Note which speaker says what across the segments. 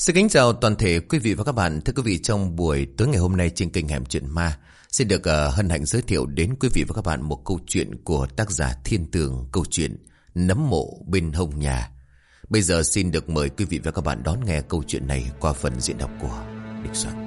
Speaker 1: Xin kính chào toàn thể quý vị và các bạn. Thưa quý vị, trong buổi tối ngày hôm nay trên kênh Hẻm Chuyện Ma, xin được uh, hân hạnh giới thiệu đến quý vị và các bạn một câu chuyện của tác giả Thiên Tường, câu chuyện Nấm mộ bên hông nhà. Bây giờ xin được mời quý vị và các bạn đón nghe câu chuyện này qua phần diễn đọc của Địch Soạn.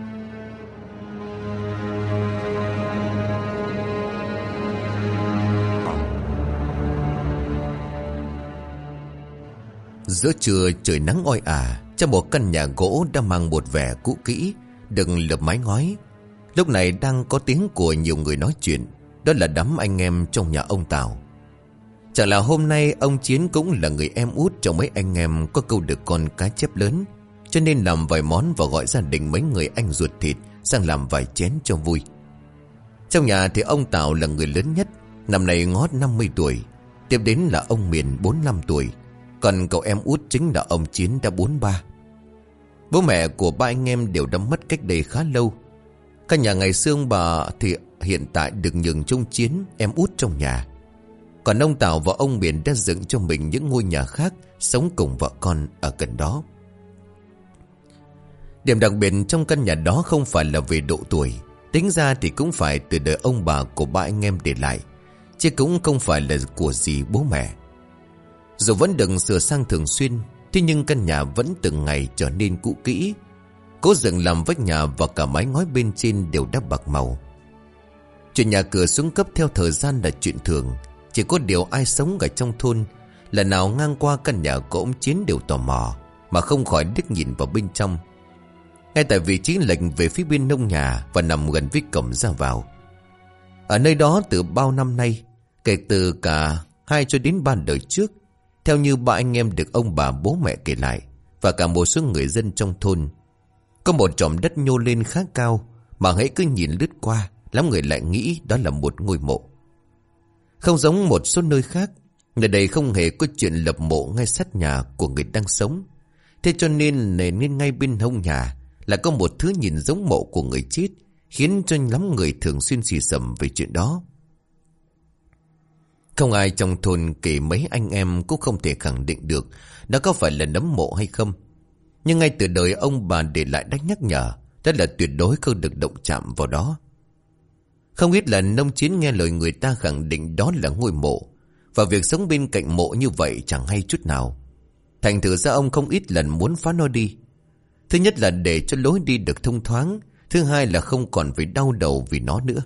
Speaker 1: Giữa trưa trời nắng oi ả trong một căn nhà gỗ đã mang một vẻ cũ kỹ Đừng lợp mái ngói. Lúc này đang có tiếng của nhiều người nói chuyện, Đó là đám anh em trong nhà ông Tào. Chẳng là hôm nay ông Chiến cũng là người em út Trong mấy anh em có câu được con cá chép lớn, Cho nên làm vài món và gọi gia đình mấy người anh ruột thịt Sang làm vài chén cho vui. Trong nhà thì ông Tào là người lớn nhất, Năm nay ngót 50 tuổi, Tiếp đến là ông Miền 45 tuổi, còn cậu em út chính là ông Chiến đã 43 Bố mẹ của ba anh em đều đã mất cách đây khá lâu. Căn nhà ngày xưa ông bà thì hiện tại được nhường Chung Chiến, em út trong nhà. Còn ông Tào và ông Biển đã dựng cho mình những ngôi nhà khác Sống cùng vợ con ở gần đó. Điểm đặc biệt trong căn nhà đó không phải là về độ tuổi, Tính ra thì cũng phải từ đời ông bà của ba anh em để lại, Chứ cũng không phải là của gì bố mẹ. Dù vẫn đừng sửa sang thường xuyên Thế nhưng căn nhà vẫn từng ngày trở nên cũ kỹ. Cố dựng làm vách nhà và cả mái ngói bên trên đều đã bạc màu. Chuyện nhà cửa xuống cấp theo thời gian là chuyện thường. Chỉ có điều ai sống ở trong thôn Lần nào ngang qua căn nhà của ông Chiến đều tò mò, Mà không khỏi đứt nhìn vào bên trong. Ngay tại vị trí lệnh về phía bên nông nhà Và nằm gần với cổng ra vào. Ở nơi đó từ bao năm nay, Kể từ cả hai cho đến ba đời trước theo như ba anh em được ông bà bố mẹ kể lại, Và cả một số người dân trong thôn, Có một tròm đất nhô lên khá cao, Mà hãy cứ nhìn lướt qua, Lắm người lại nghĩ đó là một ngôi mộ. Không giống một số nơi khác, Nơi đây không hề có chuyện lập mộ ngay sát nhà của người đang sống. Thế cho nên nên ngay bên hông nhà Là có một thứ nhìn giống mộ của người chết, Khiến cho lắm người thường xuyên xì sầm về chuyện đó không ai trong thôn kể mấy anh em cũng không thể khẳng định được đó có phải là nấm mộ hay không. Nhưng ngay từ đời ông bà để lại đách nhắc nhở, rất là tuyệt đối không được động chạm vào đó. Không ít là nông chiến nghe lời người ta khẳng định đó là ngôi mộ, và việc sống bên cạnh mộ như vậy chẳng hay chút nào. Thành thử ra ông không ít lần muốn phá nó đi. Thứ nhất là để cho lối đi được thông thoáng, thứ hai là không còn phải đau đầu vì nó nữa.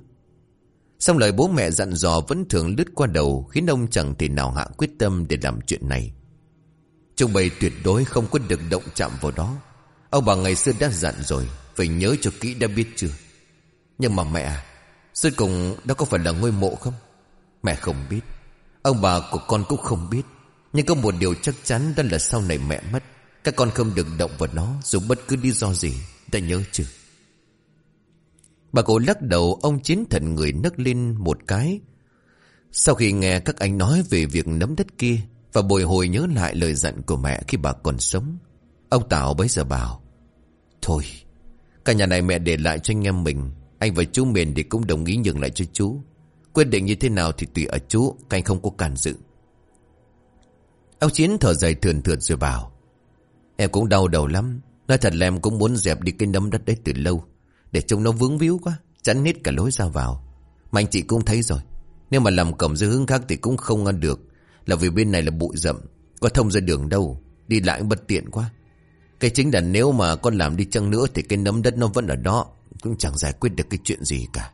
Speaker 1: Xong lời bố mẹ dặn dò vẫn thường lướt qua đầu, Khiến ông chẳng thể nào hạ quyết tâm để làm chuyện này. Trung bày tuyệt đối không có được động chạm vào đó. Ông bà ngày xưa đã dặn rồi, Phải nhớ cho kỹ đã biết chưa? Nhưng mà mẹ, Suốt cùng đó có phải là ngôi mộ không? Mẹ không biết. Ông bà của con cũng không biết. Nhưng có một điều chắc chắn đó là sau này mẹ mất, Các con không được động vào nó Dù bất cứ lý do gì. Đã nhớ chưa? Bà cụ lắc đầu ông chiến thần người nấc lên một cái. Sau khi nghe các anh nói về việc nấm đất kia và bồi hồi nhớ lại lời dặn của mẹ khi bà còn sống. Ông Tảo bấy giờ bảo. Thôi, cả nhà này mẹ để lại cho anh em mình. Anh và chú Miền thì cũng đồng ý nhường lại cho chú. Quyết định như thế nào thì tùy ở chú, canh anh không có cản dự. Ông Chiến thở dài thườn thượt rồi bảo. Em cũng đau đầu lắm. Nói thật là em cũng muốn dẹp đi cái nấm đất đấy từ lâu. Để trông nó vướng víu quá, Chắn hết cả lối ra vào. Mà anh chị cũng thấy rồi. Nếu mà làm cổng dưới hướng khác thì cũng không ăn được. Là vì bên này là bụi rậm, Có thông ra đường đâu. Đi lại bất tiện quá. Cái chính là nếu mà con làm đi chăng nữa Thì cái nấm đất nó vẫn ở đó, Cũng chẳng giải quyết được cái chuyện gì cả.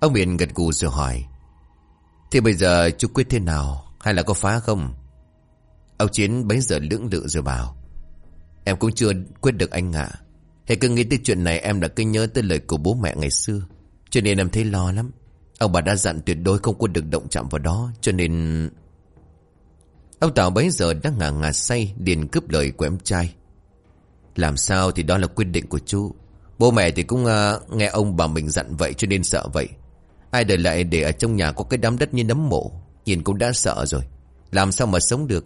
Speaker 1: Ông Miền gật gù rồi hỏi Thì bây giờ chú quyết thế nào? Hay là có phá không? Ông Chiến bấy giờ lưỡng lự rồi bảo, Em cũng chưa quyết được anh ạ. Hãy cứ nghĩ tới chuyện này em đã cứ nhớ tới lời của bố mẹ ngày xưa. Cho nên em thấy lo lắm. Ông bà đã dặn tuyệt đối không có được động chạm vào đó. Cho nên... Ông Tào bấy giờ đang ngả ngả say điền cướp lời của em trai. Làm sao thì đó là quyết định của chú. Bố mẹ thì cũng uh, nghe ông bà mình dặn vậy cho nên sợ vậy. Ai đời lại để ở trong nhà có cái đám đất như nấm mộ. Nhìn cũng đã sợ rồi. Làm sao mà sống được.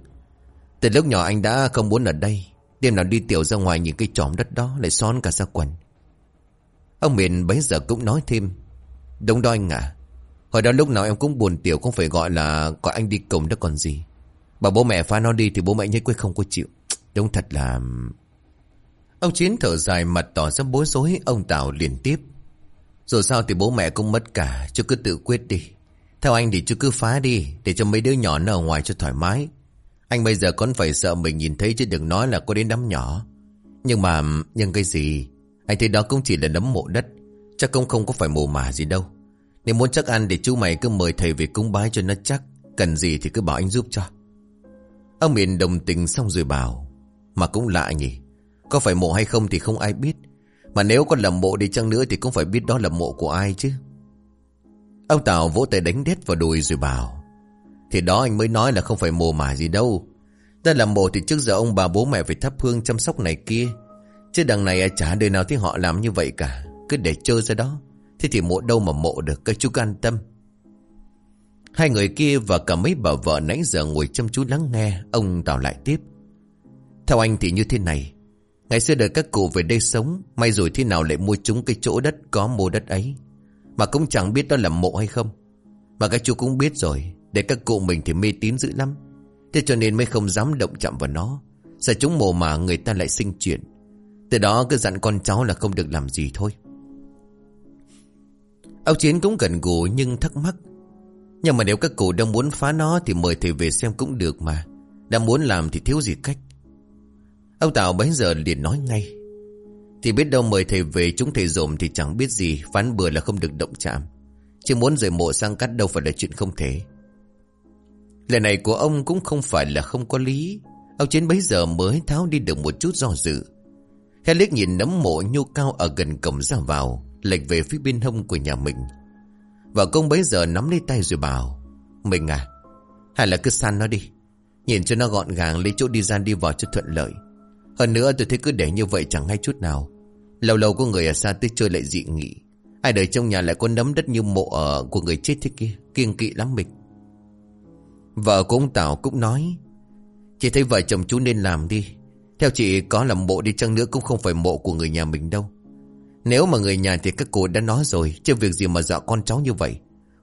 Speaker 1: Từ lúc nhỏ anh đã không muốn ở đây. Đêm nào đi tiểu ra ngoài những cái tròm đất đó Lại xón cả ra quần. Ông Miền bấy giờ cũng nói thêm. Đúng đó anh ạ. Hồi đó lúc nào em cũng buồn tiểu Không phải gọi là gọi anh đi cùng đó còn gì. Bảo bố mẹ phá nó đi Thì bố mẹ nhất quyết không có chịu. Đúng thật là Ông Chiến thở dài mặt tỏ ra bối rối, Ông Tào liền tiếp. Dù sao thì bố mẹ cũng mất cả, Chứ cứ tự quyết đi. Theo anh thì chứ cứ phá đi, Để cho mấy đứa nhỏ nó ở ngoài cho thoải mái. Anh bây giờ còn phải sợ mình nhìn thấy Chứ đừng nói là có đến đám nhỏ. Nhưng mà, Nhưng cái gì? Anh thấy đó cũng chỉ là nấm mộ đất. Chắc cũng không có phải mồ mả gì đâu. Nếu muốn chắc ăn thì chú mày cứ mời thầy về cúng bái cho nó chắc. Cần gì thì cứ bảo anh giúp cho. Ông miền đồng tình xong rồi bảo, Mà cũng lạ nhỉ? Có phải mộ hay không thì không ai biết. Mà nếu có là mộ đi chăng nữa Thì cũng phải biết đó là mộ của ai chứ. Ông Tào vỗ tay đánh đét vào đùi rồi bảo thì đó anh mới nói là không phải mồ mả gì đâu. Ta làm mộ thì trước giờ ông bà bố mẹ phải thắp hương chăm sóc này kia. Chứ đằng này chả đời nào thấy họ làm như vậy cả. Cứ để chơi ra đó. Thế thì mộ đâu mà mộ được, Các chú cứ an tâm. Hai người kia và cả mấy bà vợ nãy giờ ngồi chăm chú lắng nghe, Ông Tào lại tiếp. Theo anh thì như thế này. Ngày xưa đời các cụ về đây sống, May rồi thế nào lại mua chúng cái chỗ đất có mô đất ấy. Mà cũng chẳng biết đó là mộ hay không. Mà các chú cũng biết rồi. Để các cụ mình thì mê tín dữ lắm. Thế cho nên mới không dám động chạm vào nó. Sợ chúng mồ mà người ta lại sinh chuyện. Từ đó cứ dặn con cháu là không được làm gì thôi. Ông Chiến cũng gần gù nhưng thắc mắc. Nhưng mà nếu các cụ đang muốn phá nó Thì mời thầy về xem cũng được mà. Đang muốn làm thì thiếu gì cách. Ông Tào bấy giờ liền nói ngay. Thì biết đâu mời thầy về chúng thầy dồn Thì chẳng biết gì Phán bừa là không được động chạm. Chứ muốn rời mộ sang cắt đâu phải là chuyện không thể. Lời này của ông cũng không phải là không có lý. Ông Chiến bấy giờ mới tháo đi được một chút do dự. Khẽ liếc nhìn nấm mộ nhô cao ở gần cổng ra vào, Lệch về phía bên hông của nhà mình. Vợ công bấy giờ nắm lấy tay rồi bảo, Mình à Hay là cứ săn nó đi. Nhìn cho nó gọn gàng lấy chỗ đi ra đi vào cho thuận lợi. Hơn nữa tôi thấy cứ để như vậy chẳng hay chút nào. Lâu lâu có người ở xa tới chơi lại dị nghị. Ai đời trong nhà lại có nấm đất như mộ ở của người chết thế kia, Kiêng kỵ lắm mình. Vợ của ông Tảo cũng nói, Chị thấy vợ chồng chú nên làm đi. Theo chị, có làm mộ đi chăng nữa cũng không phải mộ của người nhà mình đâu. Nếu mà người nhà thì các cô đã nói rồi, Chứ việc gì mà dọa con cháu như vậy.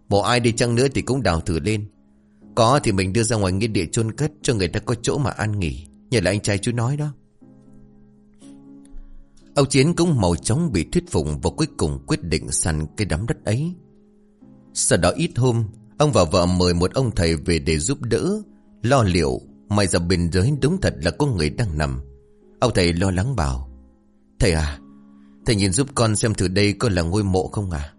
Speaker 1: Bộ ai đi chăng nữa thì cũng đào thử lên. Có thì mình đưa ra ngoài nghĩa địa chôn cất Cho người ta có chỗ mà an nghỉ. Như là anh trai chú nói đó. Ông Chiến cũng màu chóng bị thuyết phục Và cuối cùng quyết định săn cái đám đất ấy. Sau đó ít hôm Ông và vợ mời một ông thầy về để giúp đỡ. Lo liệu, May ra bên dưới đúng thật là có người đang nằm. Ông thầy lo lắng bảo, Thầy à Thầy nhìn giúp con xem thử đây có là ngôi mộ không à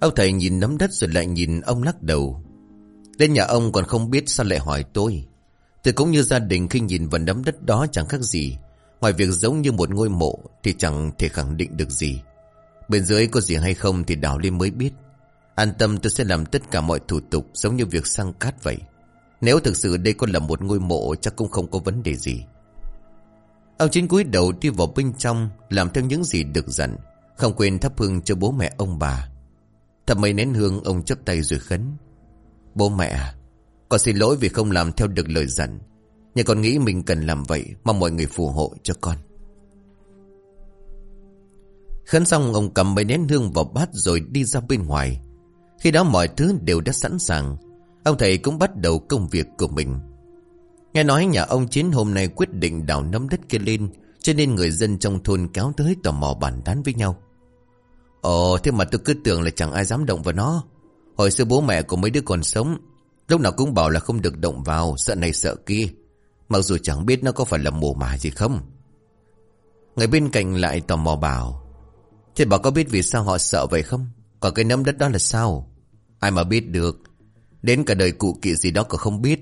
Speaker 1: Ông thầy nhìn nắm đất rồi lại nhìn ông lắc đầu. Đến nhà ông còn không biết sao lại hỏi tôi. Tôi cũng như gia đình khi nhìn vào nắm đất đó chẳng khác gì. Ngoài việc giống như một ngôi mộ Thì chẳng thể khẳng định được gì. Bên dưới có gì hay không thì đào lên mới biết. An tâm tôi sẽ làm tất cả mọi thủ tục Giống như việc sang cát vậy. Nếu thực sự đây có là một ngôi mộ, Chắc cũng không có vấn đề gì. Ông chính cúi đầu đi vào bên trong, Làm theo những gì được dặn, Không quên thắp hương cho bố mẹ ông bà. Thắp mấy nén hương, ông chấp tay rồi khấn, Bố mẹ à Con xin lỗi vì không làm theo được lời dặn. Nhưng con nghĩ mình cần làm vậy, Mong mọi người phù hộ cho con. Khấn xong, ông cầm mấy nén hương vào bát rồi đi ra bên ngoài. Khi đó mọi thứ đều đã sẵn sàng. Ông thầy cũng bắt đầu công việc của mình. Nghe nói nhà ông Chiến hôm nay quyết định đào nấm đất kia lên, Cho nên người dân trong thôn kéo tới tò mò bàn tán với nhau. Ồ, thế mà tôi cứ tưởng là chẳng ai dám động vào nó. Hồi xưa bố mẹ của mấy đứa còn sống, Lúc nào cũng bảo là không được động vào, Sợ này sợ kia. Mặc dù chẳng biết nó có phải là mồ mả gì không. Người bên cạnh lại tò mò bảo, Thế bà có biết vì sao họ sợ vậy không? Còn cái nấm đất đó là sao? Ai mà biết được. Đến cả đời cụ kỵ gì đó cũng không biết.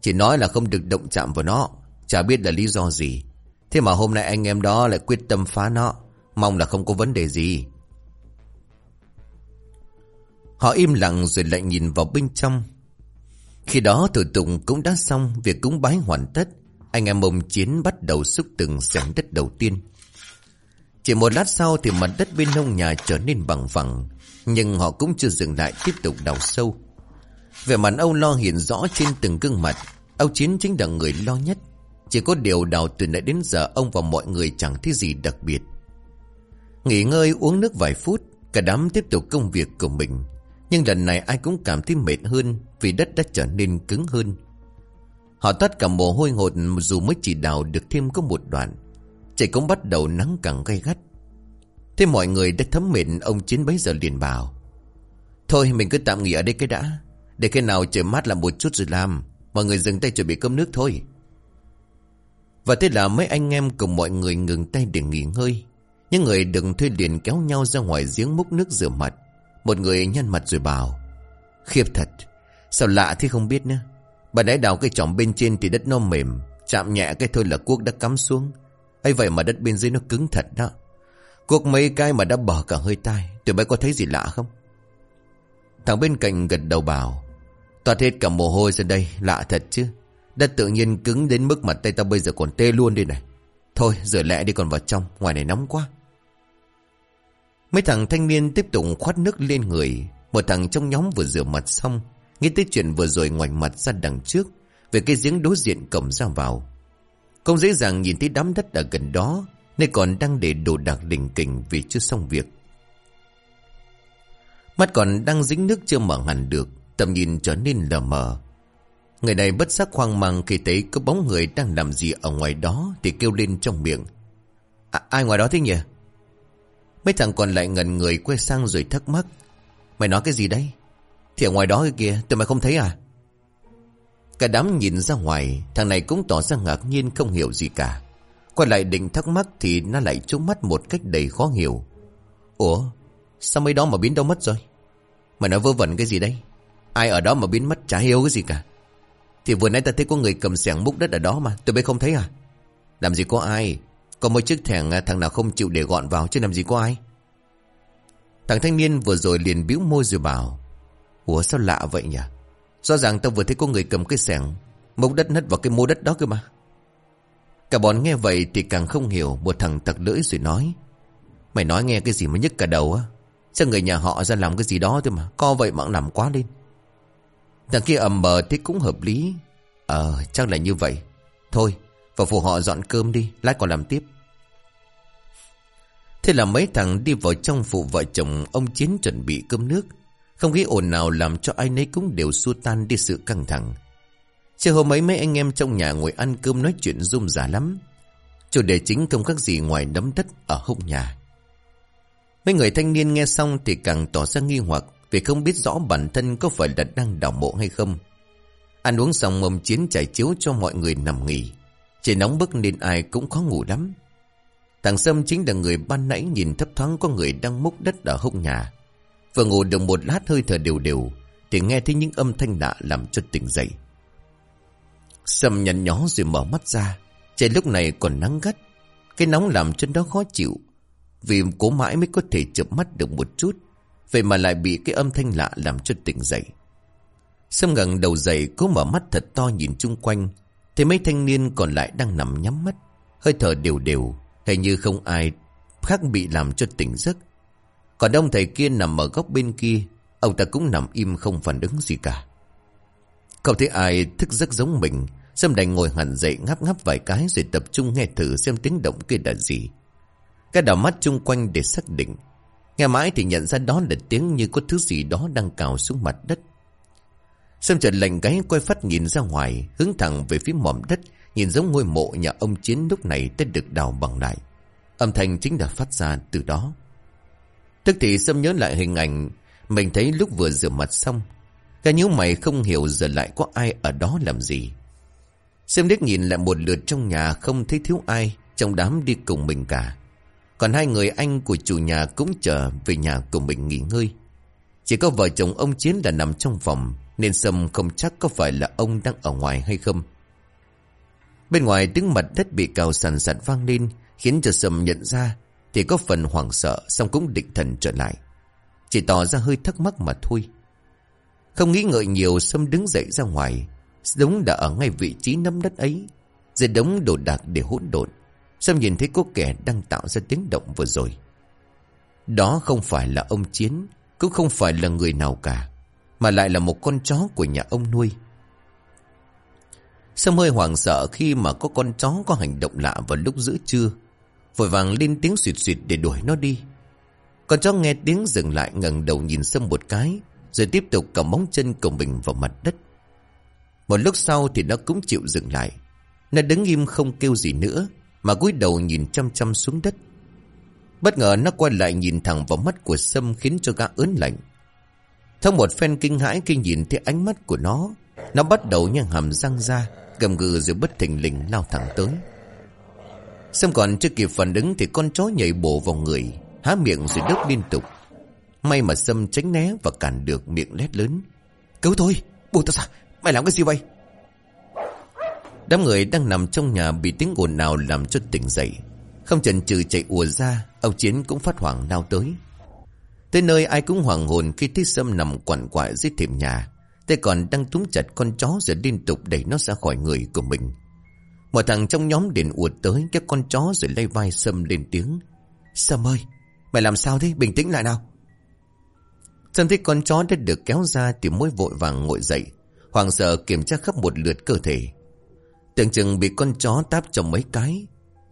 Speaker 1: Chỉ nói là không được động chạm vào nó. Chả biết là lý do gì. Thế mà hôm nay anh em đó lại quyết tâm phá nó. Mong là không có vấn đề gì. Họ im lặng rồi lại nhìn vào bên trong. Khi đó thủ tục cũng đã xong, Việc cúng bái hoàn tất. Anh em mông Chiến bắt đầu xúc từng sảnh đất đầu tiên. Chỉ một lát sau thì mặt đất bên nông nhà trở nên bằng phẳng. Nhưng họ cũng chưa dừng lại, tiếp tục đào sâu. Về mặt Âu lo hiện rõ trên từng gương mặt. Âu Chiến chính là người lo nhất. Chỉ có điều đào từ nãy đến giờ, Ông và mọi người chẳng thấy gì đặc biệt. Nghỉ ngơi, uống nước vài phút, Cả đám tiếp tục công việc của mình. Nhưng lần này ai cũng cảm thấy mệt hơn, Vì đất đã trở nên cứng hơn. Họ tất cả mồ hôi hột Dù mới chỉ đào được thêm có một đoạn. Trời cũng bắt đầu nắng càng gay gắt. Thế mọi người đã thấm mệt Ông Chiến bấy giờ liền bảo. Thôi, mình cứ tạm nghỉ ở đây cái đã. Để khi nào trời mát làm một chút rồi làm. Mọi người dừng tay chuẩn bị cơm nước thôi. Và thế là mấy anh em cùng mọi người ngừng tay để nghỉ ngơi. Những người đừng thuê liền kéo nhau ra ngoài giếng múc nước rửa mặt. Một người nhăn mặt rồi bảo, Khiếp thật, Sao lạ thì không biết nữa. Bà nãy đào cây trỏng bên trên thì đất nó mềm, Chạm nhẹ cái thôi là cuốc đã cắm xuống. Ấy vậy mà đất bên dưới nó cứng thật đó cuộc mấy cái mà đã bỏ cả hơi tai Tụi bay có thấy gì lạ không? Thằng bên cạnh gật đầu bảo, Toát hết cả mồ hôi ra đây, Lạ thật chứ. Đất tự nhiên cứng đến mức mặt tay tao bây giờ còn tê luôn đi này. Thôi, rửa lẹ đi còn vào trong, Ngoài này nóng quá. Mấy thằng thanh niên tiếp tục khoát nước lên người. Một thằng trong nhóm vừa rửa mặt xong, Nghĩ tới chuyện vừa rồi ngoảnh mặt ra đằng trước, Về cái giếng đối diện cổng ra vào. Không dễ dàng nhìn thấy đám đất ở gần đó nên còn đang để đồ đạc đỉnh kình Vì chưa xong việc. Mắt còn đang dính nước chưa mở hẳn được Tầm nhìn trở nên lờ mờ. Người này bất giác hoang mang khi thấy có bóng người đang làm gì ở ngoài đó Thì kêu lên trong miệng. À, Ai ngoài đó thế nhỉ? Mấy thằng còn lại ngần người quay sang rồi thắc mắc. Mày nói cái gì đấy? Thì ở ngoài đó kìa tụi mày không thấy à? Cả đám nhìn ra ngoài Thằng này cũng tỏ ra ngạc nhiên không hiểu gì cả. Quay lại định thắc mắc Thì nó lại trúng mắt một cách đầy khó hiểu. Ủa, Sao mấy đó mà biến đâu mất rồi? Mày nói vơ vẩn cái gì đây? Ai ở đó mà biến mất chả hiểu cái gì cả. Thì vừa nãy ta thấy có người cầm sẻng múc đất ở đó mà, Tụi bay không thấy à? Làm gì có ai? Có mấy chiếc thẻng à, thằng nào không chịu để gọn vào Chứ làm gì có ai? Thằng thanh niên vừa rồi liền bĩu môi rồi bảo, Ủa, sao lạ vậy nhỉ? Rõ ràng tao vừa thấy có người cầm cái sẻng Múc đất nứt vào cái mô đất đó cơ mà. Cả bọn nghe vậy thì càng không hiểu, Một thằng tặc lưỡi rồi nói. Mày nói nghe cái gì mà nhức cả đầu á? Sao người nhà họ ra làm cái gì đó thôi mà, Co vậy mà nằm quá lên. Thằng kia ầm bờ thì cũng hợp lý. Ờ chắc là như vậy. Thôi, vào phụ họ dọn cơm đi, Lát còn làm tiếp. Thế là mấy thằng đi vào trong phụ vợ chồng, Ông Chiến chuẩn bị cơm nước. Không khí ồn nào làm cho ai nấy cũng đều xua tan đi sự căng thẳng. Chiều hôm ấy mấy anh em trong nhà ngồi ăn cơm nói chuyện rung rả lắm Chủ đề chính không khác gì ngoài đấm đất ở hông nhà Mấy người thanh niên nghe xong thì càng tỏ ra nghi hoặc vì không biết rõ bản thân có phải là đang đảo mộ hay không. Ăn uống xong mầm chiến trải chiếu cho mọi người nằm nghỉ. Trời nóng bức nên ai cũng khó ngủ lắm. Thằng Sâm chính là người ban nãy nhìn thấp thoáng có người đang múc đất ở hông nhà. Vừa ngủ được một lát hơi thở đều đều, thì nghe thấy những âm thanh lạ làm cho tỉnh dậy. Sâm nhăn nhó rồi mở mắt ra. Trời lúc này còn nắng gắt. Cái nóng làm chân đó khó chịu. Vì cố mãi mới có thể chợp mắt được một chút. Vậy mà lại bị cái âm thanh lạ làm cho tỉnh dậy. Sâm ngẩng đầu dậy, cố mở mắt thật to nhìn chung quanh. Thấy mấy thanh niên còn lại đang nằm nhắm mắt. Hơi thở đều đều. Hình như không ai khác bị làm cho tỉnh giấc. Còn ông thầy kia nằm ở góc bên kia. Ông ta cũng nằm im không phản ứng gì cả cậu thấy ai thức giấc giống mình. Sâm đành ngồi hẳn dậy ngáp ngáp vài cái rồi tập trung nghe thử xem tiếng động kia là gì. Cái đảo mắt chung quanh để xác định. Nghe mãi thì nhận ra đó là tiếng như có thứ gì đó đang cào xuống mặt đất. Sâm chợt lành gáy quay phát nhìn ra ngoài, hướng thẳng về phía mỏm đất, nhìn giống ngôi mộ nhà ông Chiến lúc này đã được đào bằng lại. Âm thanh chính đã phát ra từ đó. Tức thì Sâm nhớ lại hình ảnh mình thấy lúc vừa rửa mặt xong. Cả nhíu mày không hiểu giờ lại có ai ở đó làm gì. xem liếc nhìn lại một lượt trong nhà không thấy thiếu ai, trong đám đi cùng mình cả. Còn hai người anh của chủ nhà cũng chờ về nhà cùng mình nghỉ ngơi. Chỉ có vợ chồng ông Chiến là nằm trong phòng, nên Sâm không chắc có phải là ông đang ở ngoài hay không. Bên ngoài tiếng mặt đất bị cào sàn sạt vang lên, khiến cho Sâm nhận ra thì có phần hoảng sợ, xong cũng định thần trở lại. Chỉ tỏ ra hơi thắc mắc mà thôi. Không nghĩ ngợi nhiều Sâm đứng dậy ra ngoài. Đúng đã ở ngay vị trí nắm đất ấy. Dưới đống đồ đạc để hỗn độn. Sâm nhìn thấy có kẻ đang tạo ra tiếng động vừa rồi. Đó không phải là ông Chiến, cũng không phải là người nào cả, mà lại là một con chó của nhà ông nuôi. Sâm hơi hoảng sợ khi mà có con chó có hành động lạ vào lúc giữa trưa. Vội vàng lên tiếng suyệt suyệt để đuổi nó đi. Con chó nghe tiếng dừng lại ngẩng đầu nhìn Sâm một cái, rồi tiếp tục cầm móng chân của mình vào mặt đất. Một lúc sau thì nó cũng chịu dừng lại. Nó đứng im không kêu gì nữa, Mà cúi đầu nhìn chăm chăm xuống đất Bất ngờ nó quay lại nhìn thẳng vào mắt của Sâm Khiến cho gã ớn lạnh Thông một phen kinh hãi khi nhìn thấy ánh mắt của nó Nó bắt đầu nhăn hàm răng ra Gầm gừ rồi bất thình lình lao thẳng tới Sâm còn chưa kịp phản ứng Thì con chó nhảy bổ vào người Há miệng rồi đớp liên tục May mà Sâm tránh né và cản được miệng lét lớn. Cứu thôi Buông tao ra, Mày làm cái gì vậy? Đám người đang nằm trong nhà Bị tiếng ồn nào làm cho tỉnh dậy. Không chần chừ chạy ùa ra Ông Chiến cũng phát hoảng lao tới. Tới nơi ai cũng hoàng hồn Khi thấy Sâm nằm quằn quại dưới thềm nhà. Tay còn đang túm chặt con chó Rồi liên tục đẩy nó ra khỏi người của mình. Một thằng trong nhóm điện ùa tới Kéo con chó rồi lay vai Sâm lên tiếng. Sâm ơi, Mày làm sao thế? Bình tĩnh lại nào trần thấy con chó đã được kéo ra Thì môi vội vàng ngồi dậy Hoàng sợ kiểm tra khắp một lượt cơ thể. Tưởng chừng bị con chó táp cho mấy cái,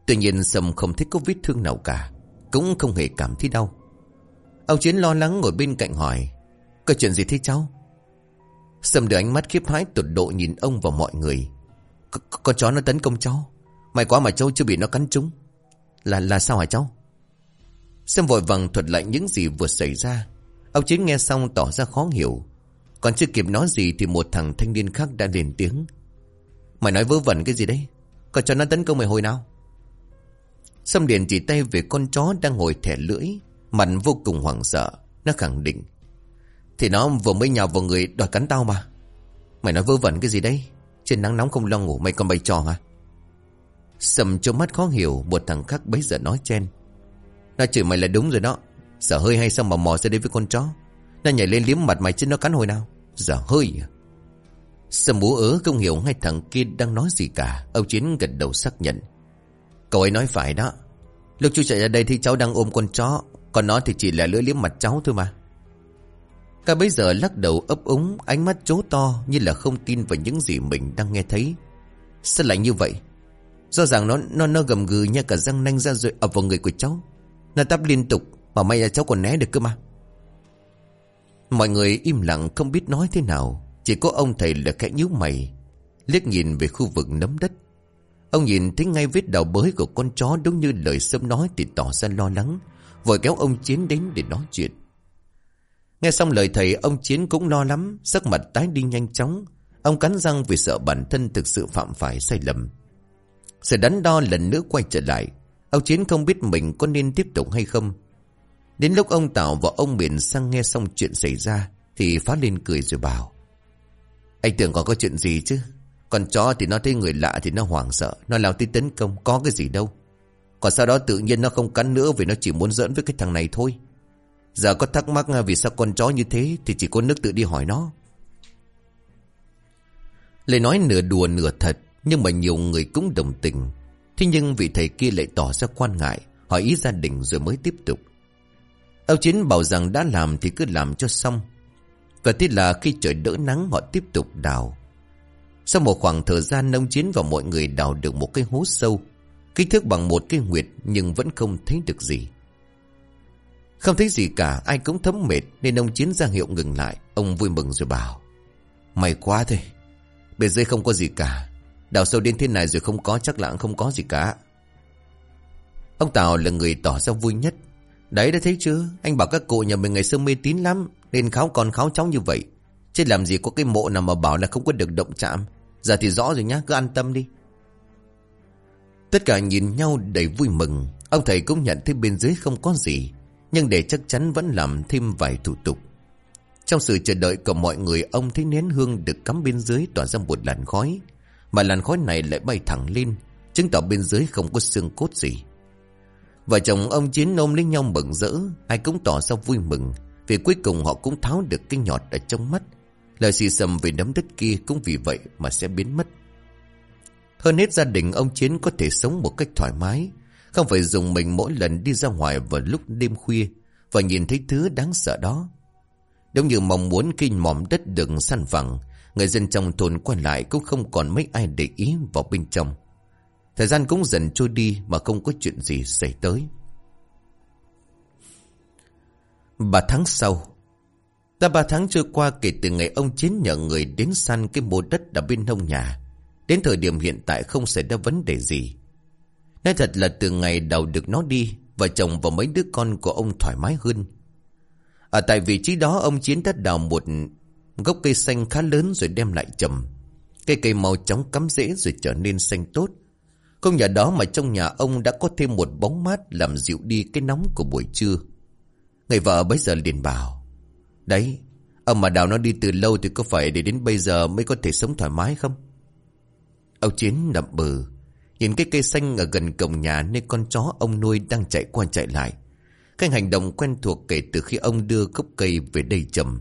Speaker 1: Tuy nhiên Sâm không thấy có vết thương nào cả, Cũng không hề cảm thấy đau. Ông Chiến lo lắng ngồi bên cạnh hỏi, Có chuyện gì thế cháu? Sâm đưa ánh mắt khiếp hãi tột độ nhìn ông và mọi người. Con chó nó tấn công cháu, May quá mà cháu chưa bị nó cắn trúng. Là là sao hả cháu? Sâm vội vàng thuật lại những gì vừa xảy ra. Ông Chiến nghe xong tỏ ra khó hiểu. Còn chưa kịp nói gì Thì một thằng thanh niên khác đã lên tiếng. Mày nói vớ vẩn cái gì đấy? Còn cho nó tấn công mày hồi nào? Xâm Điền chỉ tay về con chó đang ngồi thẻ lưỡi, Mặt vô cùng hoảng sợ. Nó khẳng định, Thì nó vừa mới nhào vào người đòi cắn tao mà. Mày nói vớ vẩn cái gì đấy? Trên nắng nóng không lo ngủ mày còn bày trò hả? Sầm cho mắt khó hiểu, Một thằng khác bấy giờ nói chen, Nó chửi mày là đúng rồi đó sợ hơi hay sao mà mò ra đây với con chó? Nó nhảy lên liếm mặt mày chứ nó cắn hồi nào? Giờ hơi à? Sầm bố ớ không hiểu hai thằng kia đang nói gì cả. Ông Chiến gật đầu xác nhận. Cậu ấy nói phải đó. Lúc chú chạy ra đây thì cháu đang ôm con chó. Còn nó thì chỉ là lưỡi liếm mặt cháu thôi mà. Cả bây giờ lắc đầu ấp úng, Ánh mắt chố to như là không tin vào những gì mình đang nghe thấy. Sao lại như vậy? Do rằng nó nó nó gầm gừ nha cả răng nanh ra rồi ập vào người của cháu. Nó tắp liên tục mà may là cháu còn né được cơ mà Mọi người im lặng không biết nói thế nào Chỉ có ông thầy là khẽ nhíu mày Liếc nhìn về khu vực nấm đất Ông nhìn thấy ngay vết đào bới của con chó đúng như lời sớm nói thì tỏ ra lo lắng. Vội kéo ông Chiến đến để nói chuyện. Nghe xong lời thầy ông Chiến cũng lo lắm, sắc mặt tái đi nhanh chóng. Ông cắn răng vì sợ bản thân thực sự phạm phải sai lầm. Sự đắn đo lần nữa quay trở lại. Ông Chiến không biết mình có nên tiếp tục hay không. Đến lúc ông Tảo và ông Biển sang nghe xong chuyện xảy ra, thì phá lên cười rồi bảo. Anh tưởng còn có chuyện gì chứ? Còn chó thì nó thấy người lạ thì nó hoảng sợ, Nó lao tới tấn công, Có cái gì đâu Còn sau đó tự nhiên nó không cắn nữa Vì nó chỉ muốn giỡn với cái thằng này thôi Giờ có thắc mắc vì sao con chó như thế Thì chỉ có nước tự đi hỏi nó Lời nói nửa đùa nửa thật, Nhưng mà nhiều người cũng đồng tình Thế nhưng vị thầy kia lại tỏ ra quan ngại, Hỏi ý gia đình rồi mới tiếp tục Âu Chiến bảo rằng đã làm thì cứ làm cho xong. Và thế là khi trời đỡ nắng, họ tiếp tục đào. Sau một khoảng thời gian nông chiến và mọi người đào được một cái hố sâu, Kích thước bằng một cái nguyệt nhưng vẫn không thấy được gì. Không thấy gì cả, ai cũng thấm mệt Nên ông chiến ra hiệu ngừng lại. Ông vui mừng rồi bảo, May quá thôi bề dưới không có gì cả. Đào sâu đến thế này rồi không có, chắc là không có gì cả. Ông Tào là người tỏ ra vui nhất. Đấy đã thấy chưa Anh bảo các cụ nhà mình ngày xưa mê tín lắm Nên kháo con kháo cháu như vậy Chứ làm gì có cái mộ nào mà bảo là không có được động chạm Giờ thì rõ rồi nhá, cứ an tâm đi. Tất cả nhìn nhau đầy vui mừng. Ông thầy cũng nhận thấy bên dưới không có gì. Nhưng để chắc chắn vẫn làm thêm vài thủ tục. Trong sự chờ đợi của mọi người, ông thấy nén hương được cắm bên dưới tỏa ra một làn khói. Mà làn khói này lại bay thẳng lên, chứng tỏ bên dưới không có xương cốt gì. Vợ chồng ông Chiến ôm lấy nhau mừng rỡ, ai cũng tỏ ra vui mừng, vì cuối cùng họ cũng tháo được cái nhọt ở trong mắt, Lời xì xầm về nấm đất kia cũng vì vậy mà sẽ biến mất. Hơn hết gia đình ông Chiến có thể sống một cách thoải mái, không phải dùng mình mỗi lần đi ra ngoài vào lúc đêm khuya và nhìn thấy thứ đáng sợ đó. Đúng như mong muốn khi mỏm đất đừng săn phẳng, người dân trong thôn quay lại cũng không còn mấy ai để ý vào bên trong. Thời gian cũng dần trôi đi mà không có chuyện gì xảy tới. Ba tháng sau, đã ba tháng trôi qua kể từ ngày ông Chiến nhờ người đến săn cái mô đất đã bên hông nhà. Đến thời điểm hiện tại không xảy ra vấn đề gì. Nói thật là từ ngày đầu được nó đi Vợ chồng và mấy đứa con của ông thoải mái hơn Ở tại vị trí đó ông Chiến đã đào một gốc cây xanh khá lớn rồi đem lại trầm Cây cây màu chóng cắm rễ rồi trở nên xanh tốt không nhờ đó mà trong nhà ông đã có thêm một bóng mát làm dịu đi cái nóng của buổi trưa Người vợ bây giờ liền bảo Đấy, ông mà đào nó đi từ lâu thì có phải để đến bây giờ mới có thể sống thoải mái không? Ông Chiến đậm bừ Nhìn cái cây xanh ở gần cổng nhà nơi con chó ông nuôi đang chạy qua chạy lại. Cái hành động quen thuộc kể từ khi ông đưa gốc cây về đây trầm.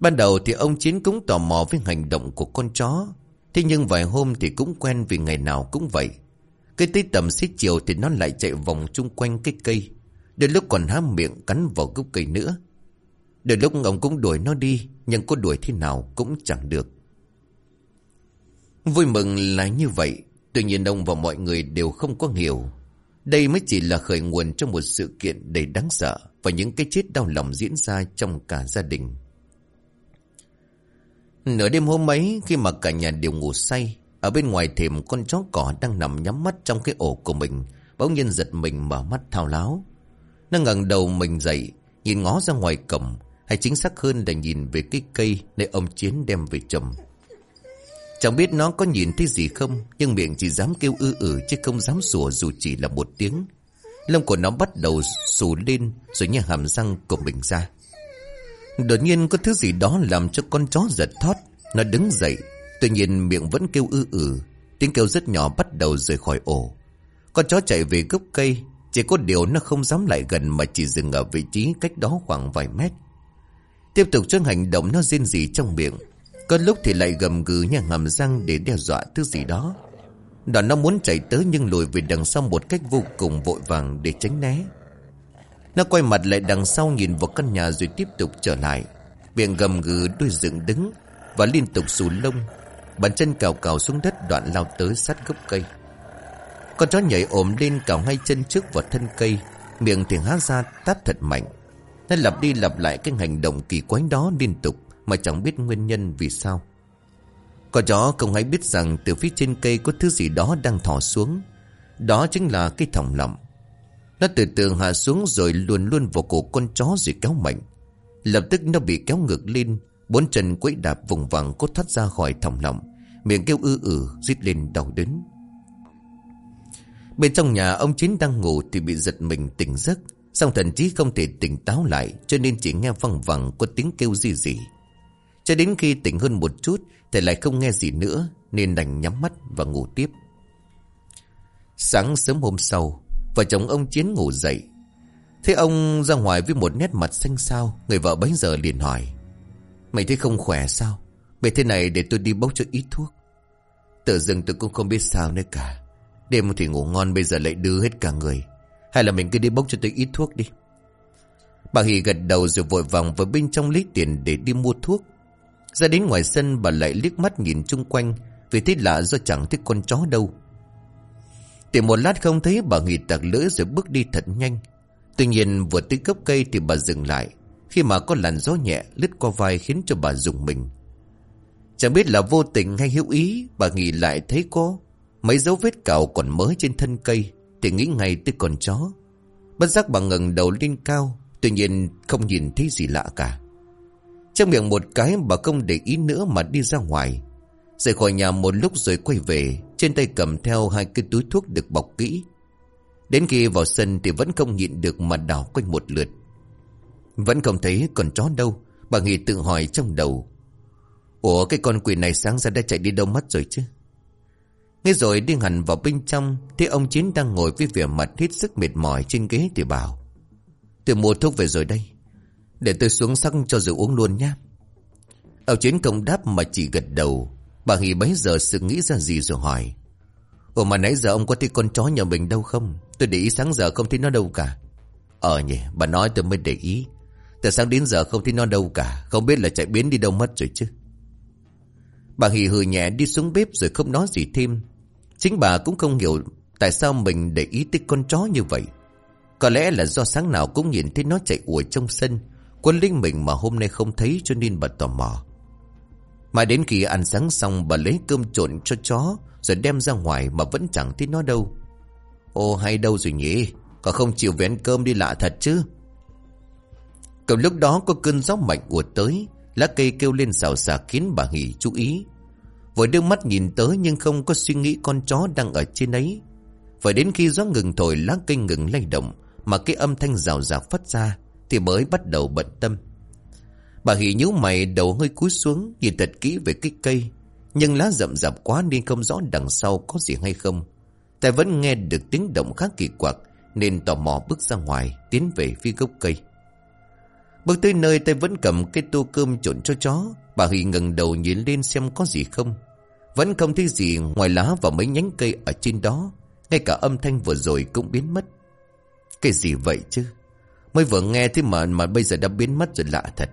Speaker 1: Ban đầu thì ông Chiến cũng tò mò với hành động của con chó. Thế nhưng vài hôm thì cũng quen vì ngày nào cũng vậy. Cái tới tầm xích chiều thì nó lại chạy vòng chung quanh cái cây. Đến lúc còn há miệng cắn vào gốc cây nữa. Đến lúc ông cũng đuổi nó đi, nhưng có đuổi thế nào cũng chẳng được. Vui mừng là như vậy, Tuy nhiên ông và mọi người đều không có hiểu. Đây mới chỉ là khởi nguồn trong một sự kiện đầy đáng sợ và những cái chết đau lòng diễn ra trong cả gia đình. Nửa đêm hôm ấy khi mà cả nhà đều ngủ say, ở bên ngoài thềm con chó cỏ đang nằm nhắm mắt trong cái ổ của mình, bỗng nhiên giật mình mở mắt thao láo. Nó ngẩng đầu mình dậy, nhìn ngó ra ngoài cổng, hay chính xác hơn là nhìn về cái cây nơi ông Chiến đem về trầm. Chẳng biết nó có nhìn thấy gì không Nhưng miệng chỉ dám kêu ư ử Chứ không dám sủa dù chỉ là một tiếng Lông của nó bắt đầu sù lên Rồi như hàm răng của mình ra Đột nhiên có thứ gì đó Làm cho con chó giật thót. Nó đứng dậy, Tuy nhiên miệng vẫn kêu ư ử. Tiếng kêu rất nhỏ bắt đầu rời khỏi ổ. Con chó chạy về gốc cây, Chỉ có điều nó không dám lại gần Mà chỉ dừng ở vị trí cách đó khoảng vài mét. Tiếp tục cho hành động nó riêng gì trong miệng. Có lúc thì lại gầm gừ nhà ngầm răng để đe dọa thứ gì đó. Đoàn nó muốn chạy tới nhưng lùi về đằng sau một cách vô cùng vội vàng để tránh né. Nó quay mặt lại đằng sau nhìn vào căn nhà rồi tiếp tục trở lại. Miệng gầm gừ đuôi dựng đứng và liên tục xù lông. Bàn chân cào cào xuống đất, đoạn lao tới sát gốc cây. Con chó nhảy ồm lên cào hai chân trước vào thân cây. Miệng thì há ra, tát thật mạnh. Nó lặp đi lặp lại cái hành động kỳ quái đó liên tục. Mà chẳng biết nguyên nhân vì sao Con chó không hay biết rằng Từ phía trên cây có thứ gì đó đang thỏ xuống Đó chính là cái thòng lọng nó từ từ hạ xuống rồi luồn luôn vào cổ con chó rồi kéo mạnh. Lập tức nó bị kéo ngược lên, Bốn chân quẫy đạp vùng vằng cốt thoát ra khỏi thòng lọng, Miệng kêu ư ử, rít lên đau đớn. Bên trong nhà, ông Chín đang ngủ thì bị giật mình tỉnh giấc, song thần chí không thể tỉnh táo lại, Cho nên chỉ nghe văng vẳng có tiếng kêu gì gì cho đến khi tỉnh hơn một chút, Thì lại không nghe gì nữa, Nên đành nhắm mắt và ngủ tiếp. Sáng sớm hôm sau Vợ chồng ông Chiến ngủ dậy. Thế ông ra ngoài với một nét mặt xanh xao, Người vợ bấy giờ liền hỏi, Mày thấy không khỏe sao? Vậy thế này để tôi đi bốc cho ít thuốc. Tự dưng tôi cũng không biết sao nữa cả. Đêm thì ngủ ngon, bây giờ lại đưa hết cả người. Hay là mình cứ đi bốc cho tôi ít thuốc đi. Bà Hì gật đầu rồi vội vàng vào bên trong lấy tiền để đi mua thuốc. Ra đến ngoài sân, bà lại liếc mắt nhìn chung quanh, Vì thấy lạ do chẳng thấy con chó đâu. Tìm một lát không thấy bà nghỉ tạc lưỡi rồi bước đi thật nhanh. Tuy nhiên vừa tới gốc cây thì bà dừng lại. Khi mà có làn gió nhẹ lướt qua vai khiến cho bà dùng mình. Chẳng biết là vô tình hay hữu ý Bà nghỉ lại thấy có Mấy dấu vết cào còn mới trên thân cây Thì nghĩ ngay tới con chó. Bất giác bà ngẩng đầu lên cao Tuy nhiên không nhìn thấy gì lạ cả. Trong miệng một cái bà không để ý nữa mà đi ra ngoài. Rời khỏi nhà một lúc rồi quay về, trên tay cầm theo hai cái túi thuốc được bọc kỹ. Đến khi vào sân thì vẫn không nhịn được mà đảo quanh một lượt. Vẫn không thấy con chó đâu, bà Nghị tự hỏi trong đầu. Ủa cái con quỷ này sáng ra đã chạy đi đâu mất rồi chứ? Nghe rồi đi hẳn vào bên trong, Thì ông Chiến đang ngồi với vẻ mặt hết sức mệt mỏi trên ghế thì bảo. Tôi mua thuốc về rồi đây. Để tôi xuống sắc cho rượu uống luôn nhé Ông Chiến công đáp mà chỉ gật đầu Bà Hỷ bấy giờ sự nghĩ ra gì rồi hỏi. Ủa mà nãy giờ ông có thấy con chó nhà mình đâu không? Tôi để ý sáng giờ không thấy nó đâu cả. Ờ nhỉ, bà nói tôi mới để ý. Từ sáng đến giờ không thấy nó đâu cả? Không biết là chạy biến đi đâu mất rồi chứ. Bà Hỷ hừ nhẹ đi xuống bếp rồi không nói gì thêm. Chính bà cũng không hiểu Tại sao mình để ý tới con chó như vậy. Có lẽ là do sáng nào cũng nhìn thấy nó chạy ủa trong sân. Quân linh mình mà hôm nay không thấy cho nên bà tò mò. Mà đến khi ăn sáng xong, bà lấy cơm trộn cho chó, rồi đem ra ngoài mà vẫn chẳng thấy nó đâu. Ô, hay đâu rồi nhỉ? Có không chịu vén cơm đi lạ thật chứ? Cầm lúc đó có cơn gió mạnh ùa tới, Lá cây kêu lên xào xạc khiến bà Hỷ chú ý. Vội đưa mắt nhìn tới nhưng không có suy nghĩ con chó đang ở trên ấy. Phải đến khi gió ngừng thổi, lá cây ngừng lay động, Mà cái âm thanh rào rạc phát ra Thì mới bắt đầu bận tâm. Bà Hỷ nhíu mày, đầu hơi cúi xuống, Nhìn thật kỹ về cái cây. Nhưng lá rậm rạp quá nên không rõ đằng sau có gì hay không. Tài vẫn nghe được tiếng động khá kỳ quặc, Nên tò mò bước ra ngoài, Tiến về phía gốc cây. Bước tới nơi tay vẫn cầm cái tô cơm trộn cho chó, Bà Hỷ ngẩng đầu nhìn lên xem có gì không. Vẫn không thấy gì ngoài lá và mấy nhánh cây ở trên đó. Ngay cả âm thanh vừa rồi cũng biến mất. Cái gì vậy chứ? Mới vừa nghe thế mà mà bây giờ đã biến mất rồi lạ thật.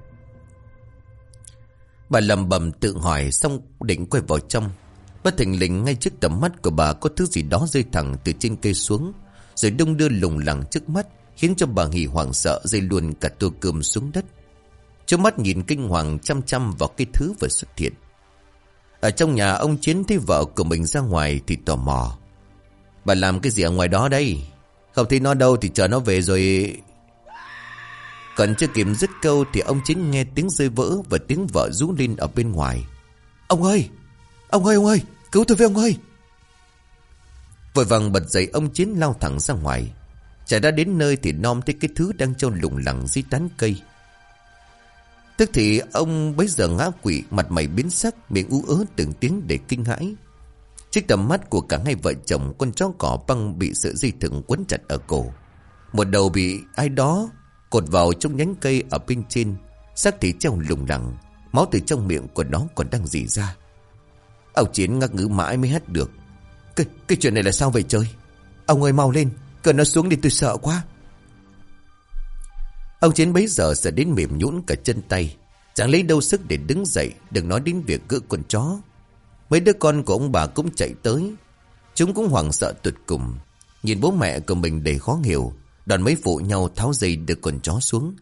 Speaker 1: Bà lầm bầm tự hỏi xong định quay vào trong. Bất thình lình ngay trước tầm mắt của bà có thứ gì đó rơi thẳng từ trên cây xuống, Rồi đông đưa lùng lẳng trước mắt, Khiến cho bà nghỉ hoảng sợ dây luôn cả tô cơm xuống đất. Trước mắt nhìn kinh hoàng chăm chăm vào cái thứ vừa xuất hiện. Ở trong nhà ông Chiến thấy vợ của mình ra ngoài thì tò mò. Bà làm cái gì ở ngoài đó đây? Không thấy nó đâu thì chờ nó về rồi còn chưa kịp dứt câu thì ông chính nghe tiếng rơi vỡ và tiếng vợ rú lên ở bên ngoài. Ông ơi! Ông ơi ông ơi! Cứu tôi với ông ơi! Vội vàng bật dậy, ông Chiến lao thẳng ra ngoài. Chạy đã đến nơi thì nom thấy cái thứ đang trâu lủng lẳng dưới tán cây. Tức thì ông bấy giờ ngã quỵ, Mặt mày biến sắc, Miệng ú ớ từng tiếng để kinh hãi. Trước tầm mắt của cả hai vợ chồng, Con chó cỏ băng bị sợi dây thừng quấn chặt ở cổ. Một đầu bị ai đó Cột vào trong nhánh cây ở bên trên xác thì treo lủng lẳng Máu từ trong miệng của nó còn đang dì ra. Ông Chiến ngắc ngữ mãi mới hết được cái, cái chuyện này là sao vậy trời? Ông ơi mau lên Cơn nó xuống đi tôi sợ quá. Ông Chiến bấy giờ sợ đến mềm nhũn cả chân tay Chẳng lấy đâu sức để đứng dậy Đừng nói đến việc gỡ con chó. Mấy đứa con của ông bà cũng chạy tới. Chúng cũng hoảng sợ tuyệt cùng Nhìn bố mẹ của mình đầy khó hiểu. Đoàn mấy phụ nhau tháo dây được con chó xuống.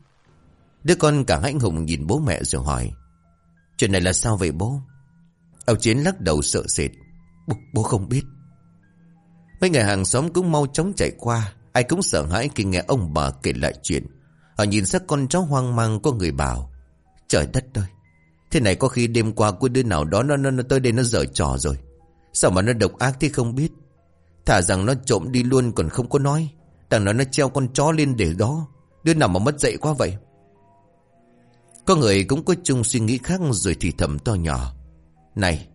Speaker 1: Đứa con cả hãnh hùng nhìn bố mẹ rồi hỏi Chuyện này là sao vậy bố? Ông Chiến lắc đầu sợ sệt Bố, bố không biết. Mấy người hàng xóm cũng mau chóng chạy qua Ai cũng sợ hãi khi nghe ông bà kể lại chuyện. Họ nhìn sắc con chó hoang mang có người bảo Trời đất ơi Thế này có khi đêm qua của đứa nào đó nó, nó, nó tới đây nó dở trò rồi. Sao mà nó độc ác thế không biết? Thả rằng nó trộm đi luôn còn không có nói. Đằng nói nó treo con chó lên để đó. Đứa nào mà mất dậy quá vậy? Có người cũng có chung suy nghĩ khác rồi thì thầm to nhỏ. Này,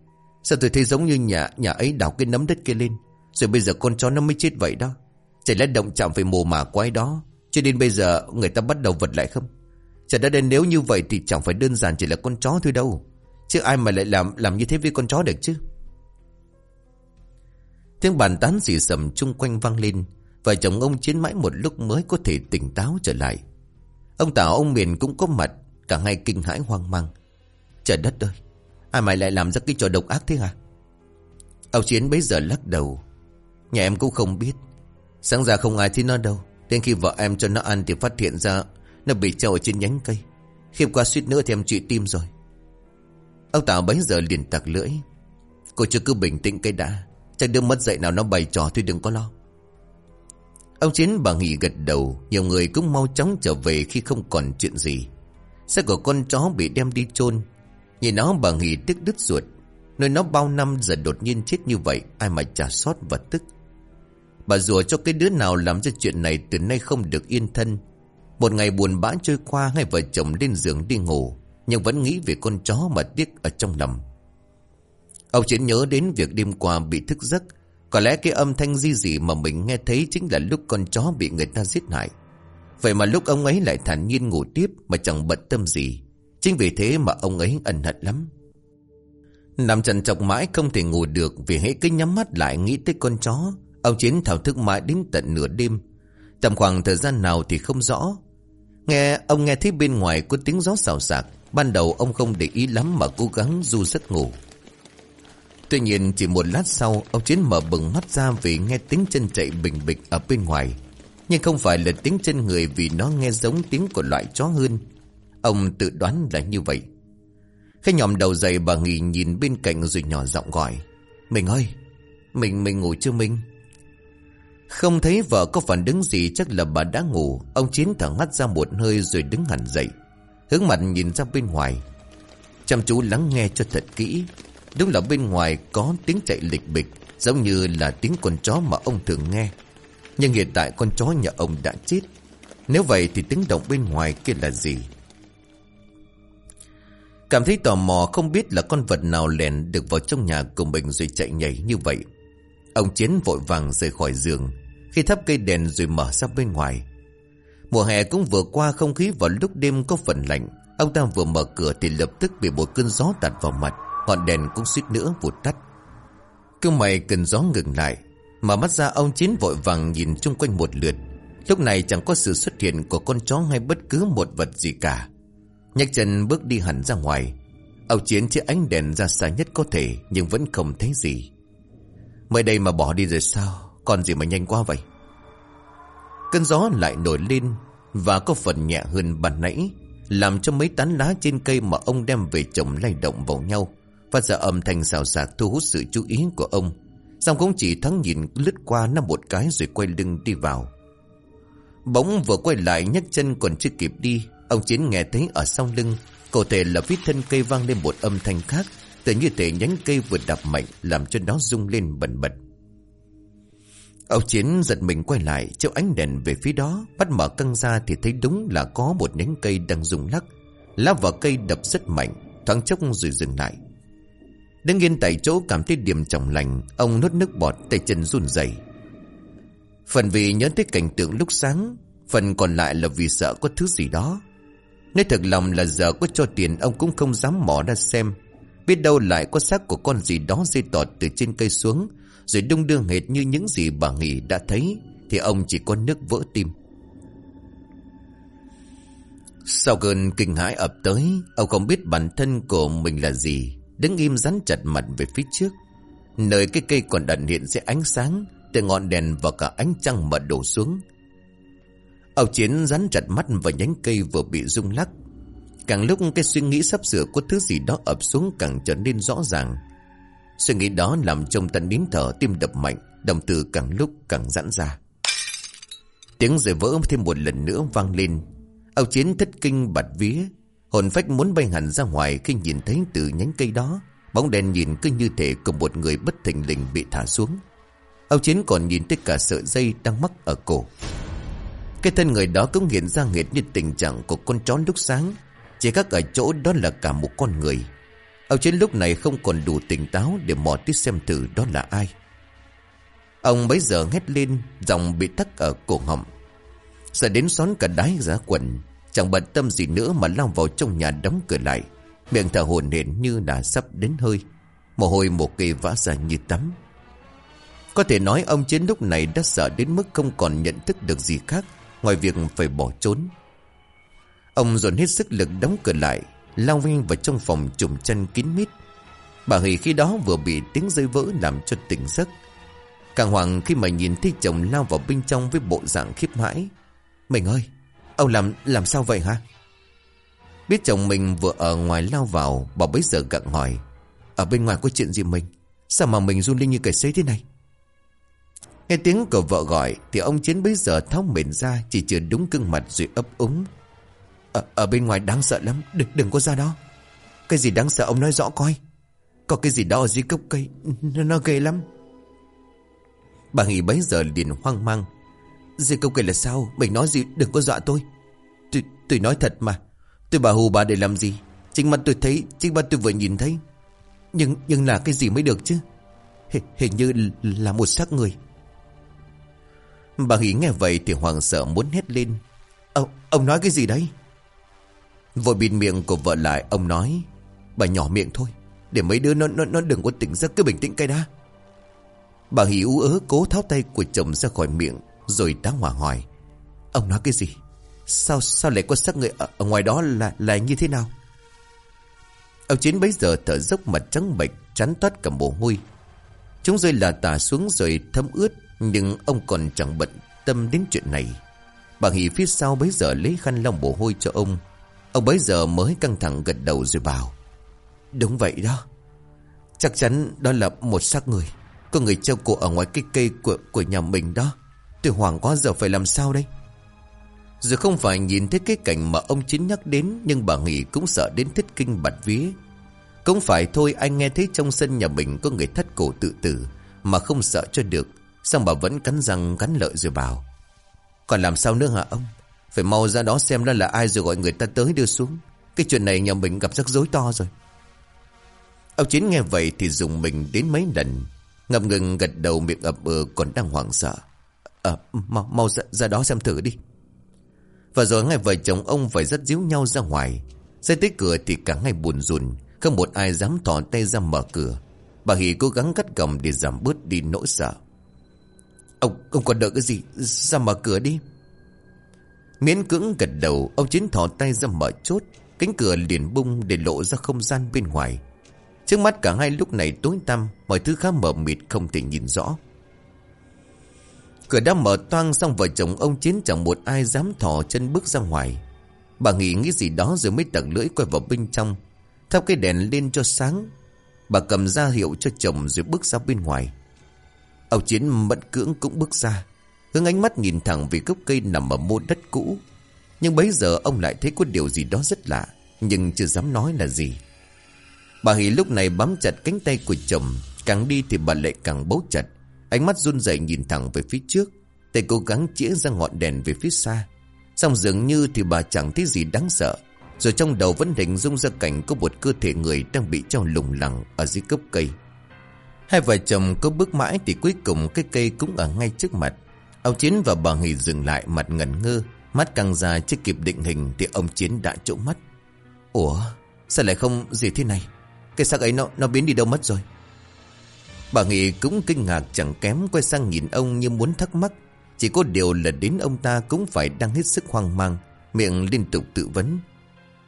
Speaker 1: Sao tôi thấy giống như nhà nhà ấy đào cái nấm đất kia lên, Rồi bây giờ con chó nó mới chết vậy đó? Chả lẽ động chạm phải mồ mả quái đó, Cho nên bây giờ người ta bắt đầu vật lại không? Chả đã đến nếu như vậy Thì chẳng phải đơn giản chỉ là con chó thôi đâu, Chứ ai mà lại làm làm như thế với con chó được chứ? Tiếng bàn tán xì sầm chung quanh vang lên Vợ chồng ông chiến mãi một lúc mới có thể tỉnh táo trở lại. Ông Tào ông Miền cũng có mặt, Cả hai kinh hãi hoang mang. Trời đất ơi, Ai mày lại làm ra cái trò độc ác thế hả? Ông Chiến bấy giờ lắc đầu. Nhà em cũng không biết. Sáng ra không ai thấy nó đâu. Đến khi vợ em cho nó ăn thì phát hiện ra Nó bị treo ở trên nhánh cây. Khi qua suýt nữa thì em trụi tim rồi. Ông Tào bấy giờ liền tặc lưỡi. Cô chưa cứ bình tĩnh cái đã. Chắc đứa mất dậy nào nó bày trò thì đừng có lo. Ông Chiến bà Nghị gật đầu, Nhiều người cũng mau chóng trở về khi không còn chuyện gì. Xe của con chó bị đem đi chôn. Nhìn nó, bà Nghị tức đứt ruột. Nơi nó bao năm giờ đột nhiên chết như vậy, Ai mà trả sót và tức. Bà rùa cho cái đứa nào làm ra chuyện này Từ nay không được yên thân. Một ngày buồn bã trôi qua, Hai vợ chồng lên giường đi ngủ, Nhưng vẫn nghĩ về con chó mà tiếc ở trong lòng. Ông Chiến nhớ đến việc đêm qua bị thức giấc có lẽ cái âm thanh di dị mà mình nghe thấy Chính là lúc con chó bị người ta giết hại. Vậy mà lúc ông ấy lại thản nhiên ngủ tiếp Mà chẳng bận tâm gì. Chính vì thế mà ông ấy ẩn hận lắm. Nằm trần trọc mãi không thể ngủ được Vì hãy cứ nhắm mắt lại nghĩ tới con chó. Ông Chiến thảo thức mãi đến tận nửa đêm. Tầm khoảng thời gian nào thì không rõ. Nghe, ông nghe thấy bên ngoài có tiếng gió xào xạc. Ban đầu ông không để ý lắm mà cố gắng du giấc ngủ. Tuy nhiên, chỉ một lát sau, Ông Chiến mở bừng mắt ra vì nghe tiếng chân chạy bình bịch ở bên ngoài. Nhưng không phải là tiếng chân người vì nó nghe giống tiếng của loại chó hơn. Ông tự đoán là như vậy. Khẽ nhòm đầu dậy bà nghỉ nhìn bên cạnh rồi nhỏ giọng gọi. Mình ơi, Mình mình ngủ chưa Minh? Không thấy vợ có phản ứng gì, chắc là bà đã ngủ. Ông Chiến thở ngắt ra một hơi rồi đứng hẳn dậy. Hướng mặt nhìn ra bên ngoài. Chăm chú lắng nghe cho thật kỹ. Đúng là bên ngoài có tiếng chạy lịch bịch, Giống như là tiếng con chó mà ông thường nghe. Nhưng hiện tại con chó nhà ông đã chết. Nếu vậy thì tiếng động bên ngoài kia là gì? Cảm thấy tò mò không biết là con vật nào lèn được vào trong nhà của mình rồi chạy nhảy như vậy. Ông Chiến vội vàng rời khỏi giường, Khi thắp cây đèn rồi mở ra bên ngoài. Mùa hè cũng vừa qua, không khí vào lúc đêm có phần lạnh. Ông ta vừa mở cửa thì lập tức bị một cơn gió tạt vào mặt. Ngọn đèn cũng suýt nữa vụt tắt. Cứ mày cần gió ngừng lại, Mà mắt ra ông Chiến vội vàng nhìn chung quanh một lượt. Lúc này chẳng có sự xuất hiện của con chó hay bất cứ một vật gì cả. Nhấc chân bước đi hẳn ra ngoài. Ông Chiến chiếc ánh đèn ra xa nhất có thể, Nhưng vẫn không thấy gì. Mới đây mà bỏ đi rồi sao? Còn gì mà nhanh quá vậy? Cơn gió lại nổi lên, Và có phần nhẹ hơn ban nãy, Làm cho mấy tán lá trên cây Mà ông đem về trồng lay động vào nhau. Phát ra âm thanh xào xạc thu hút sự chú ý của ông. Xong cũng chỉ thoáng nhìn lướt qua năm một cái rồi quay lưng đi vào. Bỗng vừa quay lại, nhấc chân còn chưa kịp đi, Ông Chiến nghe thấy ở sau lưng Cổ thể là vít thân cây vang lên một âm thanh khác Tự như thể nhánh cây vừa đập mạnh, Làm cho nó rung lên bần bật. Ông Chiến giật mình quay lại Chiếu ánh đèn về phía đó, Bắt mở căng ra thì thấy đúng là có một nhánh cây đang rung lắc. Lá vào cây đập rất mạnh, Thoáng chốc rồi dừng lại. Đứng yên tại chỗ cảm thấy điểm trọng lành, Ông nuốt nước bọt, tay chân run rẩy. Phần vì nhớ tới cảnh tượng lúc sáng, Phần còn lại là vì sợ có thứ gì đó. Nếu thật lòng là giờ có cho tiền, Ông cũng không dám mò ra xem. Biết đâu lại có xác của con gì đó dây tọt từ trên cây xuống, Rồi đung đưa hệt như những gì bà Nghị đã thấy, Thì ông chỉ có nước vỡ tim. Sau cơn kinh hãi ập tới, Ông không biết bản thân của mình là gì. Đứng im rắn chặt mặt về phía trước. Nơi cái cây còn đần hiện sẽ ánh sáng, Từ ngọn đèn và cả ánh trăng mà đổ xuống. Âu Chiến rắn chặt mắt vào nhánh cây vừa bị rung lắc. Càng lúc cái suy nghĩ sắp sửa có thứ gì đó ập xuống càng trở nên rõ ràng. Suy nghĩ đó làm trong tận nín thở, tim đập mạnh, Đồng từ càng lúc càng giãn ra. Tiếng rời vỡ thêm một lần nữa vang lên. Âu Chiến thất kinh bạch vía. Hồn phách muốn bay hẳn ra ngoài khi nhìn thấy từ nhánh cây đó. Bóng đèn nhìn cứ như thể của một người bất thình lình bị thả xuống. Âu Chiến còn nhìn thấy cả sợi dây đang mắc ở cổ. Cái thân người đó cũng hiện ra nghệt như tình trạng của con chó lúc sáng. Chỉ khác ở chỗ đó là cả một con người. Âu Chiến lúc này không còn đủ tỉnh táo để mò tiếp xem thử đó là ai. Ông bấy giờ hét lên, Giọng bị tắc ở cổ họng. Sợ đến xón cả đáy giá quần. Chẳng bận tâm gì nữa mà lao vào trong nhà đóng cửa lại. Miệng thở hồn hển như đã sắp đến hơi. Mồ hôi một cây vã ra như tắm. Có thể nói ông Chiến lúc này đã sợ đến mức không còn nhận thức được gì khác Ngoài việc phải bỏ trốn. Ông dồn hết sức lực đóng cửa lại, Lao vinh vào trong phòng trùm chân kín mít. Bà Hỷ khi đó vừa bị tiếng rơi vỡ làm cho tỉnh giấc. Càng hoàng khi mà nhìn thấy chồng lao vào bên trong với bộ dạng khiếp hãi Mình ơi! Ông làm làm sao vậy hả? Biết chồng mình vừa ở ngoài lao vào Bà bấy giờ gặng hỏi Ở bên ngoài có chuyện gì mình Sao mà mình run lên như cầy xế thế này? Nghe tiếng của vợ gọi Thì ông Chiến bấy giờ tháo mền ra Chỉ chưa đúng cưng mặt rồi ấp úng ở, ở bên ngoài đáng sợ lắm Đừng, đừng có ra đó. Cái gì đáng sợ ông nói rõ coi. Có cái gì đó ở dưới gốc cây Nó, nó ghê lắm. Bà Nghị bấy giờ liền hoang mang Dì câu kể là sao? Mình nói gì? Đừng có dọa tôi. Tôi, tôi nói thật mà. Tôi bảo hù bà để làm gì? Chính mắt tôi thấy Chính mắt tôi vừa nhìn thấy. Nhưng nhưng là cái gì mới được chứ? H, Hình như là một xác người. Bà Hỷ nghe vậy thì hoàng sợ muốn hét lên. Ông, ông nói cái gì đấy? Vội bịt miệng của vợ lại Ông nói Bà nhỏ miệng thôi. Để mấy đứa nó nó, nó đừng có tỉnh giấc cứ bình tĩnh cái đã. Bà Hỷ ú ớ cố tháo tay của chồng ra khỏi miệng rồi tá hỏa hỏi Ông nói cái gì? Sao sao lại có xác người ở, ở ngoài đó là là như thế nào? Ông Chiến bấy giờ thở dốc mặt trắng bệch Chắn toát cả mồ hôi. Chúng rơi là tả xuống rồi thấm ướt Nhưng ông còn chẳng bận tâm đến chuyện này. Bà Hỷ phía sau bấy giờ lấy khăn lau mồ hôi cho ông. Ông bấy giờ mới căng thẳng gật đầu rồi bảo Đúng vậy đó. Chắc chắn đó là một xác người. Có người treo cổ ở ngoài cái cây của, của nhà mình đó. Tôi hoảng quá giờ phải làm sao đây? Dù không phải nhìn thấy cái cảnh mà ông Chín nhắc đến, Nhưng bà Nghị cũng sợ đến thích kinh bạt vía. Cũng phải thôi, anh nghe thấy trong sân nhà mình có người thất cổ tự tử, Mà không sợ cho được. Xong bà vẫn cắn răng, cắn lợi rồi bảo, Còn làm sao nữa hả ông? Phải mau ra đó xem đó là ai rồi gọi người ta tới đưa xuống. Cái chuyện này nhà mình gặp rắc rối to rồi. Ông Chín nghe vậy thì dùng mình đến mấy lần, Ngập ngừng gật đầu miệng ập ừ còn đang hoảng sợ. Ờ mau, mau ra, ra đó xem thử đi. Và rồi ngay vợ chồng ông phải rất díu nhau ra ngoài. Xe tới cửa thì cả ngày buồn rùn Không một ai dám thò tay ra mở cửa. Bà Hỷ cố gắng cắt gầm để giảm bớt đi nỗi sợ. Ông, ông còn đợi cái gì? Ra mở cửa đi. Miễn cưỡng gật đầu Ông Chiến thò tay ra mở chốt. Cánh cửa liền bung để lộ ra không gian bên ngoài. Trước mắt cả hai lúc này tối tăm Mọi thứ khá mờ mịt không thể nhìn rõ. Cửa đã mở toang xong vợ chồng ông Chiến chẳng một ai dám thò chân bước ra ngoài. Bà nghĩ nghĩ gì đó rồi mới tặng lưỡi quay vào bên trong, Thắp cái đèn lên cho sáng. Bà cầm ra hiệu cho chồng rồi bước ra bên ngoài. Ông Chiến mẫn cưỡng cũng bước ra, Hướng ánh mắt nhìn thẳng về gốc cây nằm ở mô đất cũ. Nhưng bấy giờ ông lại thấy có điều gì đó rất lạ, Nhưng chưa dám nói là gì. Bà Hỷ lúc này bám chặt cánh tay của chồng, Càng đi thì bà lại càng bấu chặt. Ánh mắt run rẩy nhìn thẳng về phía trước, Tay cố gắng chĩa ra ngọn đèn về phía xa. Xong dường như thì bà chẳng thấy gì đáng sợ, Rồi trong đầu vẫn hình dung ra cảnh Có một cơ thể người đang bị treo lủng lẳng Ở dưới gốc cây. Hai vợ chồng có bước mãi Thì cuối cùng cái cây cũng ở ngay trước mặt. Ông Chiến và bà Hỷ dừng lại mặt ngẩn ngơ, Mắt căng ra chưa kịp định hình Thì ông Chiến đã trộm mắt. Ủa, sao lại không gì thế này? Cái xác ấy nó nó biến đi đâu mất rồi? Bà Nghị cũng kinh ngạc chẳng kém Quay sang nhìn ông như muốn thắc mắc. Chỉ có điều là đến ông ta cũng phải đang hết sức hoang mang Miệng liên tục tự vấn.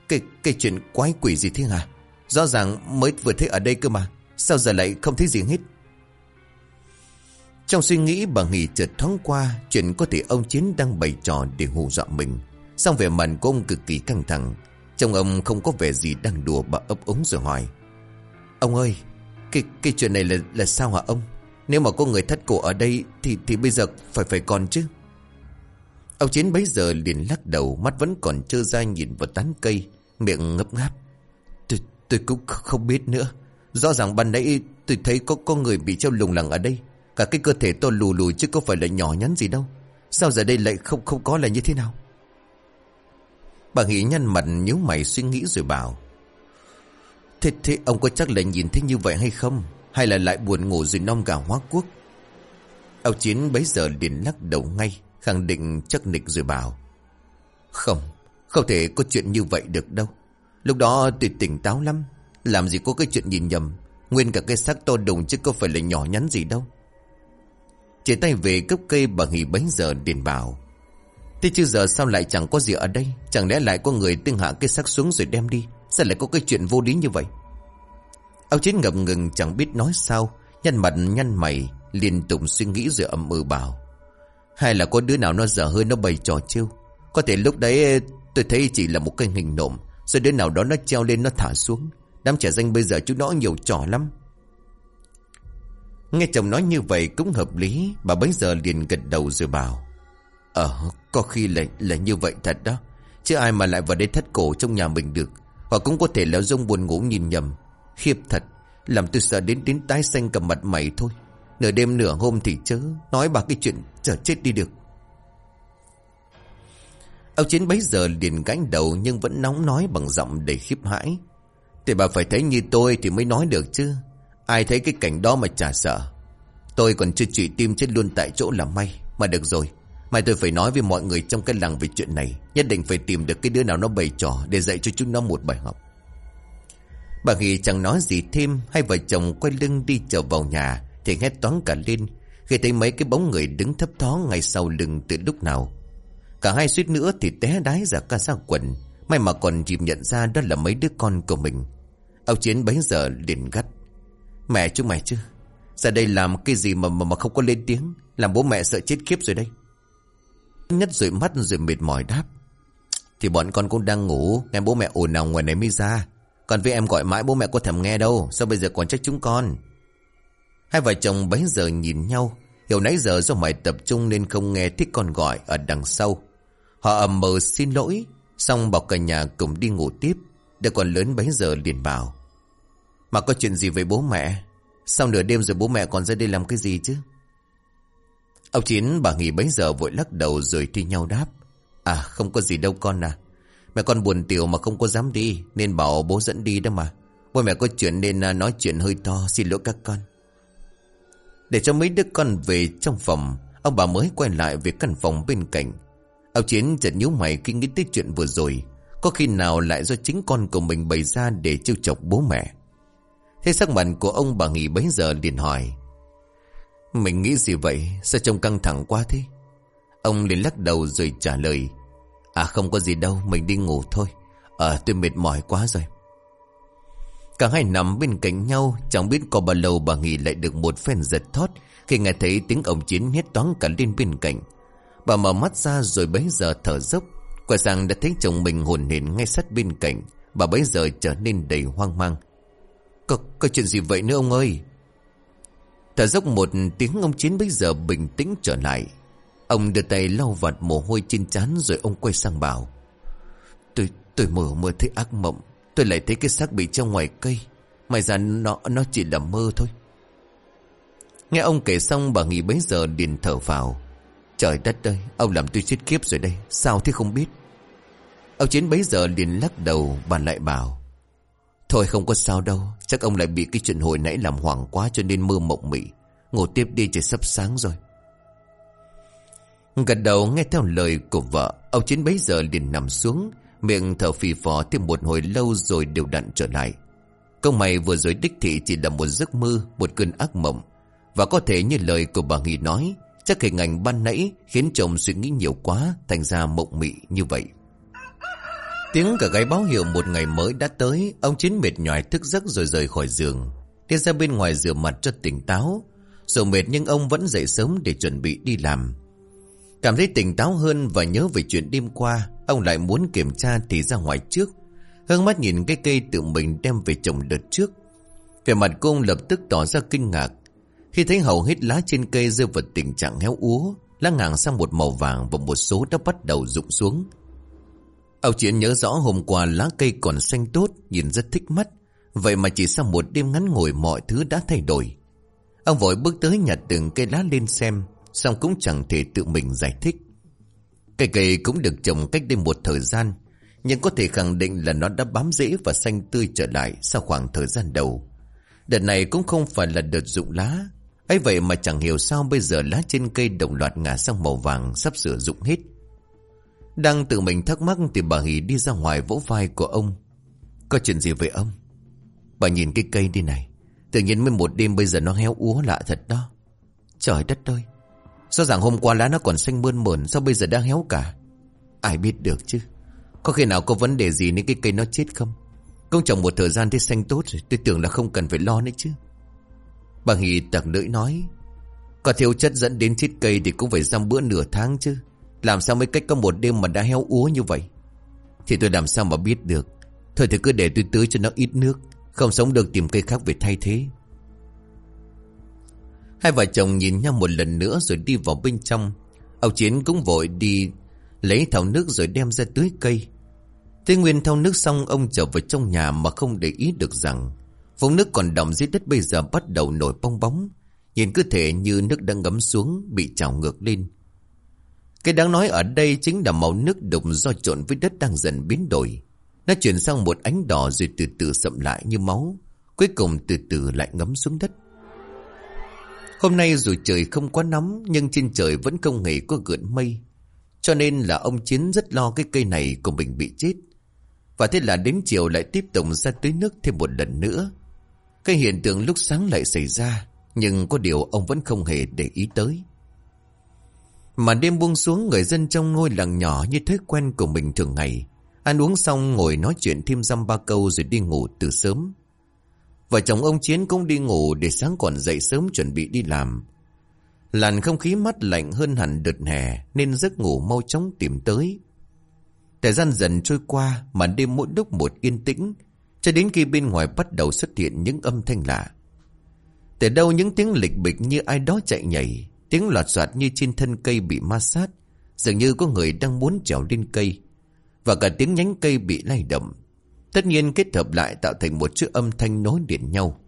Speaker 1: Cái, cái chuyện quái quỷ gì thế hả? Rõ ràng mới vừa thấy ở đây cơ mà Sao giờ lại không thấy gì hết? Trong suy nghĩ bà Nghị chợt thoáng qua Chuyện có thể ông Chiến đang bày trò để hù dọa mình. Xong vẻ mặt của ông cực kỳ căng thẳng. Trong ông không có vẻ gì đang đùa bà ấp ống rồi hỏi. Ông ơi cái, cái chuyện này là là sao hả ông? Nếu mà có người thất cổ ở đây Thì thì bây giờ phải phải còn chứ. Ông Chiến bấy giờ liền lắc đầu Mắt vẫn còn trơ ra nhìn vào tán cây Miệng ngấp ngáp. Tôi, tôi cũng không biết nữa. Rõ ràng ban nãy tôi thấy có có người bị treo lùng lẳng ở đây. Cả cái cơ thể to lù lù chứ có phải là nhỏ nhắn gì đâu. Sao giờ đây lại không không có là như thế nào? Bà nghĩ nhăn mặt nhíu mày suy nghĩ rồi bảo. Thế thế ông có chắc là nhìn thấy như vậy hay không? Hay là lại buồn ngủ rồi non gà hóa quốc? Ông Chiến bấy giờ liền lắc đầu ngay, Khẳng định chắc nịch rồi bảo. Không Không thể có chuyện như vậy được đâu. Lúc đó tôi tỉnh táo lắm, Làm gì có cái chuyện nhìn nhầm. Nguyên cả cái xác to đùng chứ có phải là nhỏ nhắn gì đâu. Chỉ tay về cấp cây bà nghỉ bấy giờ điền bảo. Thế chứ giờ sao lại chẳng có gì ở đây? Chẳng lẽ lại có người tương hạ cái xác xuống rồi đem đi? Sao lại có cái chuyện vô lý như vậy? Ông Chiến ngập ngừng chẳng biết nói sao Nhăn mặt nhăn mày Liên tục suy nghĩ rồi ậm ừ bảo. Hay là có đứa nào nó dở hơi nó bày trò chiêu? Có thể lúc đấy eh, tôi thấy chỉ là một cái hình nộm Rồi đứa nào đó nó treo lên nó thả xuống? Đám trẻ danh bây giờ chúng nó nhiều trò lắm. Nghe chồng nói như vậy cũng hợp lý Bà bấy giờ liền gật đầu rồi bảo. Ờ có khi là, là như vậy thật đó Chứ ai mà lại vào đây thất cổ trong nhà mình được hoặc cũng có thể là dông buồn ngủ nhìn nhầm. Khiếp thật, Làm tôi sợ đến đến tái xanh cầm mặt mày thôi. Nửa đêm nửa hôm thì chớ Nói bà cái chuyện chờ chết đi được. Ông Chiến bấy giờ liền gánh đầu Nhưng vẫn nóng nói bằng giọng đầy khiếp hãi. Thì bà phải thấy như tôi Thì mới nói được chứ. Ai thấy cái cảnh đó mà chả sợ. Tôi còn chưa trị tim chết luôn tại chỗ là may, Mà được rồi. Mai tôi phải nói với mọi người trong cái làng về chuyện này Nhất định phải tìm được cái đứa nào nó bày trò Để dạy cho chúng nó một bài học. Bà Nghị chẳng nói gì thêm Hai vợ chồng quay lưng đi trở vào nhà Thì hét toán cả lên Khi thấy mấy cái bóng người đứng thấp thó Ngay sau lưng từ lúc nào. Cả hai suýt nữa thì té đái ra ca ra quần May mà còn dìm nhận ra Đó là mấy đứa con của mình. Ông Chiến bấy giờ liền gắt Mẹ chúng mày chứ Ra đây làm cái gì mà mà, mà không có lên tiếng? Làm bố mẹ sợ chết khiếp rồi đây Nhất rồi mắt rồi mệt mỏi đáp Thì bọn con cũng đang ngủ Nghe bố mẹ ồn nào ngoài này mới ra Còn với em gọi mãi bố mẹ có thèm nghe đâu Sao bây giờ còn trách chúng con Hai vợ chồng bấy giờ nhìn nhau Hiểu nãy giờ do mày tập trung nên không nghe thích con gọi ở đằng sau. Họ ầm mờ xin lỗi, xong bảo cả nhà cùng đi ngủ tiếp. Đứa con lớn bấy giờ liền bảo. Mà có chuyện gì với bố mẹ? Sau nửa đêm rồi bố mẹ còn ra đây làm cái gì chứ? Ông Chín, bà nghỉ bấy giờ vội lắc đầu rồi thi nhau đáp. À không có gì đâu con à. Mẹ con buồn tiểu mà không có dám đi, Nên bảo bố dẫn đi đó mà. Bố mẹ có chuyện nên à, nói chuyện hơi to, Xin lỗi các con. Để cho mấy đứa con về trong phòng, Ông bà mới quay lại về căn phòng bên cạnh. Ông Chiến chợt nhíu mày khi nghĩ tới chuyện vừa rồi. Có khi nào lại do chính con của mình bày ra Để trêu chọc bố mẹ? Thế sắc mặt của ông bà nghỉ bấy giờ liền hỏi. Mình nghĩ gì vậy? Sao trông căng thẳng quá thế? Ông liền lắc đầu rồi trả lời. À không có gì đâu Mình đi ngủ thôi. Ờ tôi mệt mỏi quá rồi. Cả hai nằm bên cạnh nhau Chẳng biết có bao lâu bà nghỉ lại được một phen giật thót Khi nghe thấy tiếng ông Chiến hét toán cả lên bên cạnh. Bà mở mắt ra rồi bấy giờ thở dốc. Quả rằng đã thấy chồng mình hồn hển ngay sát bên cạnh. Bà bấy giờ trở nên đầy hoang mang. Có, có chuyện gì vậy nữa ông ơi? Thở dốc một tiếng ông Chiến bấy giờ bình tĩnh trở lại Ông đưa tay lau vặt mồ hôi trên trán rồi ông quay sang bảo. Tôi, tôi mở mơ thấy ác mộng. Tôi lại thấy cái xác bị trong ngoài cây. May ra nó, nó chỉ là mơ thôi. Nghe ông kể xong bà nghỉ bấy giờ liền thở vào. Trời đất ơi, ông làm tôi chết kiếp rồi đây. Sao thế không biết? Ông Chiến bấy giờ liền lắc đầu bà lại bảo. Thôi không có sao đâu. Chắc ông lại bị cái chuyện hồi nãy làm hoảng quá cho nên mơ mộng mị. Ngủ tiếp đi trời sắp sáng rồi. Gật đầu nghe theo lời của vợ, Ông Chiến bấy giờ liền nằm xuống, Miệng thở phì phò thêm một hồi lâu rồi đều đặn trở lại Câu mày vừa rồi đích thị chỉ là một giấc mơ, Một cơn ác mộng Và có thể như lời của bà Nghị nói, Chắc hình ảnh ban nãy khiến chồng suy nghĩ nhiều quá, Thành ra mộng mị như vậy Tiếng cả gáy báo hiệu một ngày mới đã tới, Ông Chiến mệt nhòi thức giấc rồi rời khỏi giường, Đi ra bên ngoài rửa mặt cho tỉnh táo. Dù mệt nhưng ông vẫn dậy sớm để chuẩn bị đi làm. Cảm thấy tỉnh táo hơn và nhớ về chuyện đêm qua, Ông lại muốn kiểm tra thì ra ngoài trước. Hương mắt nhìn cái cây tự mình đem về trồng đợt trước. Về mặt cô lập tức tỏ ra kinh ngạc. Khi thấy hầu hết lá trên cây rơi vào tình trạng héo úa, Lá ngàng sang một màu vàng và một số đã bắt đầu rụng xuống. Âu Chiến nhớ rõ hôm qua lá cây còn xanh tốt, Nhìn rất thích mắt. Vậy mà chỉ sau một đêm ngắn ngồi mọi thứ đã thay đổi. Ông vội bước tới nhặt từng cây lá lên xem, Xong cũng chẳng thể tự mình giải thích. Cây cây cũng được trồng cách đây một thời gian, Nhưng có thể khẳng định là nó đã bám rễ và xanh tươi trở lại Sau khoảng thời gian đầu. Đợt này cũng không phải là đợt rụng lá. Ấy vậy mà chẳng hiểu sao bây giờ lá trên cây đồng loạt ngả sang màu vàng sắp sửa rụng hết. Đang tự mình thắc mắc thì bà Hỷ đi ra ngoài vỗ vai của ông. Có chuyện gì với ông? Bà nhìn cái cây đi này, Tự nhiên mới một đêm bây giờ nó héo úa lạ thật đó. Trời đất ơi! Rõ ràng hôm qua lá nó còn xanh mơn mởn, Sao bây giờ đang héo cả? Ai biết được chứ? Có khi nào có vấn đề gì nên cái cây nó chết không? Công trồng một thời gian thế xanh tốt rồi, Tôi tưởng là không cần phải lo nữa chứ. Bà Hỷ tặc lưỡi nói, Có thiếu chất dẫn đến chết cây Thì cũng phải giam bữa nửa tháng chứ. Làm sao mới cách có một đêm mà đã héo úa như vậy Thì tôi làm sao mà biết được Thôi thì cứ để tôi tưới cho nó ít nước, Không sống được tìm cây khác về thay thế Hai vợ chồng nhìn nhau một lần nữa rồi đi vào bên trong. Ông Chiến cũng vội đi lấy thau nước rồi đem ra tưới cây. Thế Nguyên thau nước xong, ông trở vào trong nhà mà không để ý được rằng vùng nước còn đọng dưới đất bây giờ bắt đầu nổi bong bóng. Nhìn cứ thể như nước đang ngấm xuống, bị trào ngược lên. Cái đáng nói ở đây chính là màu nước đục do trộn với đất đang dần biến đổi. Nó chuyển sang một ánh đỏ rồi từ từ sậm lại như máu. Cuối cùng từ từ lại ngấm xuống đất. Hôm nay dù trời không quá nóng, nhưng trên trời vẫn không hề có gợn mây. Cho nên là ông Chiến rất lo cái cây này của mình bị chết. Và thế là đến chiều lại tiếp tục ra tưới nước thêm một lần nữa. Cái hiện tượng lúc sáng lại xảy ra, nhưng có điều ông vẫn không hề để ý tới. Mà đêm buông xuống, người dân trong ngôi làng nhỏ như thói quen của mình thường ngày. Ăn uống xong, ngồi nói chuyện thêm dăm ba câu rồi đi ngủ từ sớm. Vợ chồng ông Chiến cũng đi ngủ để sáng còn dậy sớm chuẩn bị đi làm. Làn không khí mát lạnh hơn hẳn đợt hè, nên giấc ngủ mau chóng tìm tới. Thời gian dần trôi qua, mà đêm mỗi lúc một yên tĩnh, cho đến khi bên ngoài bắt đầu xuất hiện những âm thanh lạ. Từ đâu những tiếng lịch bịch như ai đó chạy nhảy Tiếng loạt soạt như trên thân cây bị ma sát. Dường như có người đang muốn trèo lên cây. Và cả tiếng nhánh cây bị lay động. Tất nhiên kết hợp lại tạo thành một chữ âm thanh nối điện nhau.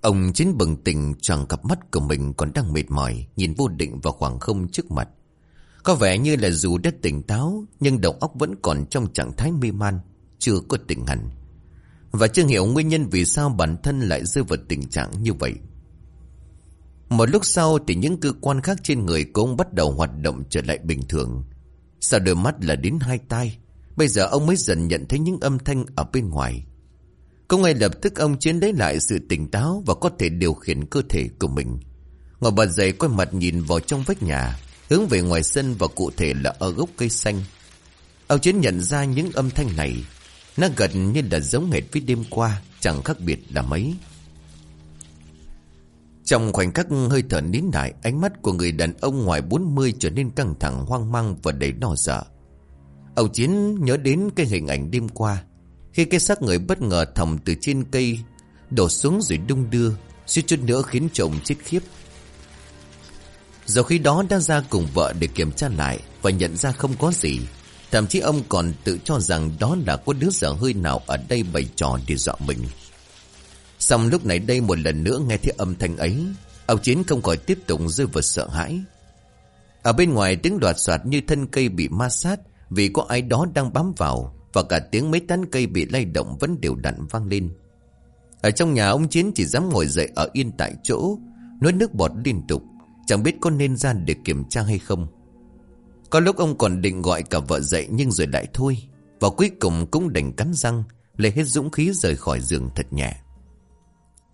Speaker 1: Ông chính bừng tỉnh, choàng cặp mắt của mình còn đang mệt mỏi, Nhìn vô định vào khoảng không trước mặt. Có vẻ như là dù đã tỉnh táo, Nhưng đầu óc vẫn còn trong trạng thái mê man, Chưa có tỉnh hẳn. Và chưa hiểu nguyên nhân vì sao bản thân lại rơi vào tình trạng như vậy. Một lúc sau thì những cơ quan khác trên người cũng bắt đầu hoạt động trở lại bình thường Sau đôi mắt là đến hai tay Bây giờ ông mới dần nhận thấy những âm thanh ở bên ngoài cũng ngay lập tức ông chiến lấy lại sự tỉnh táo và có thể điều khiển cơ thể của mình. Ngồi bật dậy quay mặt nhìn vào trong vách nhà, hướng về ngoài sân và cụ thể là ở gốc cây xanh. Ông chiến nhận ra những âm thanh này, nó gần như là giống hệt với đêm qua, chẳng khác biệt là mấy. Trong khoảnh khắc hơi thở nín lại, ánh mắt của người đàn ông ngoài 40 trở nên căng thẳng hoang mang và đầy lo sợ. Ông Chiến nhớ đến cái hình ảnh đêm qua, khi cái xác người bất ngờ thòng từ trên cây Đổ xuống rồi đung đưa suýt chút nữa khiến chồng chết khiếp Giờ khi đó đã ra cùng vợ để kiểm tra lại Và nhận ra không có gì Thậm chí ông còn tự cho rằng đó là có đứa dở hơi nào ở đây bày trò để dọa mình Xong lúc này đây một lần nữa nghe thấy âm thanh ấy Ông Chiến không khỏi tiếp tục rơi vào sợ hãi. Ở bên ngoài tiếng đoạt soạt như thân cây bị ma sát, Vì có ai đó đang bám vào và cả tiếng mấy tán cây bị lay động vẫn đều đặn vang lên. Ở trong nhà ông Chiến chỉ dám ngồi dậy ở yên tại chỗ, Nuốt nước bọt liên tục, Chẳng biết có nên ra để kiểm tra hay không. Có lúc ông còn định gọi cả vợ dậy Nhưng rồi lại thôi, Và cuối cùng cũng đành cắn răng, Lấy hết dũng khí rời khỏi giường thật nhẹ.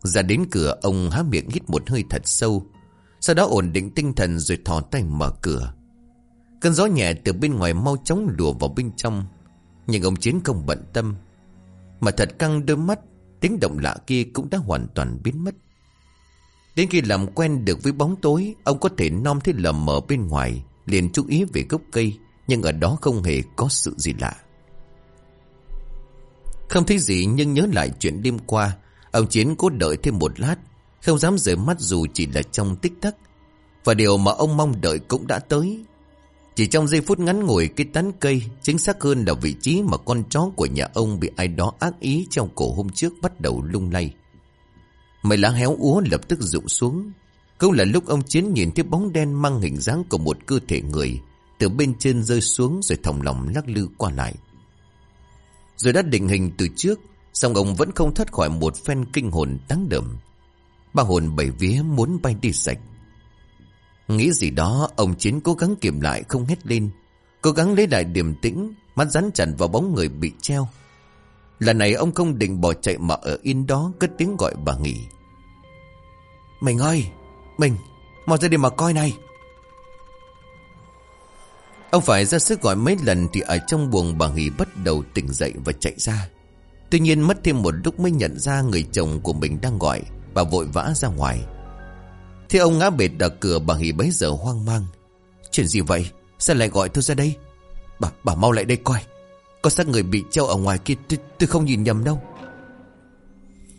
Speaker 1: Ra đến cửa, ông há miệng hít một hơi thật sâu. Sau đó ổn định tinh thần rồi thò tay mở cửa. Cơn gió nhẹ từ bên ngoài mau chóng lùa vào bên trong. Nhưng ông Chiến không bận tâm. Mà thật căng đôi mắt, Tiếng động lạ kia cũng đã hoàn toàn biến mất. Đến khi làm quen được với bóng tối, Ông có thể nom thấy lầm mờ bên ngoài, Liền chú ý về gốc cây, Nhưng ở đó không hề có sự gì lạ. Không thấy gì nhưng nhớ lại chuyện đêm qua Ông Chiến cố đợi thêm một lát, Không dám rời mắt dù chỉ là trong tích tắc. Và điều mà ông mong đợi cũng đã tới. Chỉ trong giây phút ngắn ngủi, cái tán cây Chính xác hơn là vị trí mà con chó của nhà ông Bị ai đó ác ý trong cổ hôm trước bắt đầu lung lay. Mấy lá héo úa lập tức rụng xuống. Cũng là lúc ông Chiến nhìn thấy bóng đen mang hình dáng của một cơ thể người, Từ bên trên rơi xuống rồi thòng lòng lắc lư qua lại. Rồi đã định hình từ trước Xong ông vẫn không thoát khỏi một phen kinh hồn tăng đậm. Ba hồn bảy vía muốn bay đi sạch. Nghĩ gì đó, ông Chiến cố gắng kiềm lại không hét lên, Cố gắng lấy lại điềm tĩnh, Mắt rắn chặn vào bóng người bị treo. Lần này ông không định bỏ chạy mà ở yên đó Cất tiếng gọi bà nghỉ. Mình ơi, Mình, Mau ra đi mà coi này. Ông phải ra sức gọi mấy lần Thì ở trong buồng bà nghỉ bắt đầu tỉnh dậy và chạy ra. Tuy nhiên mất thêm một lúc mới nhận ra Người chồng của mình đang gọi Bà vội vã ra ngoài. Thế ông ngã bệt đặt cửa bà Hỷ bấy giờ hoang mang. Chuyện gì vậy? Sao lại gọi tôi ra đây? Bà, bà mau lại đây coi. Có xác người bị treo ở ngoài kia tôi, tôi không nhìn nhầm đâu.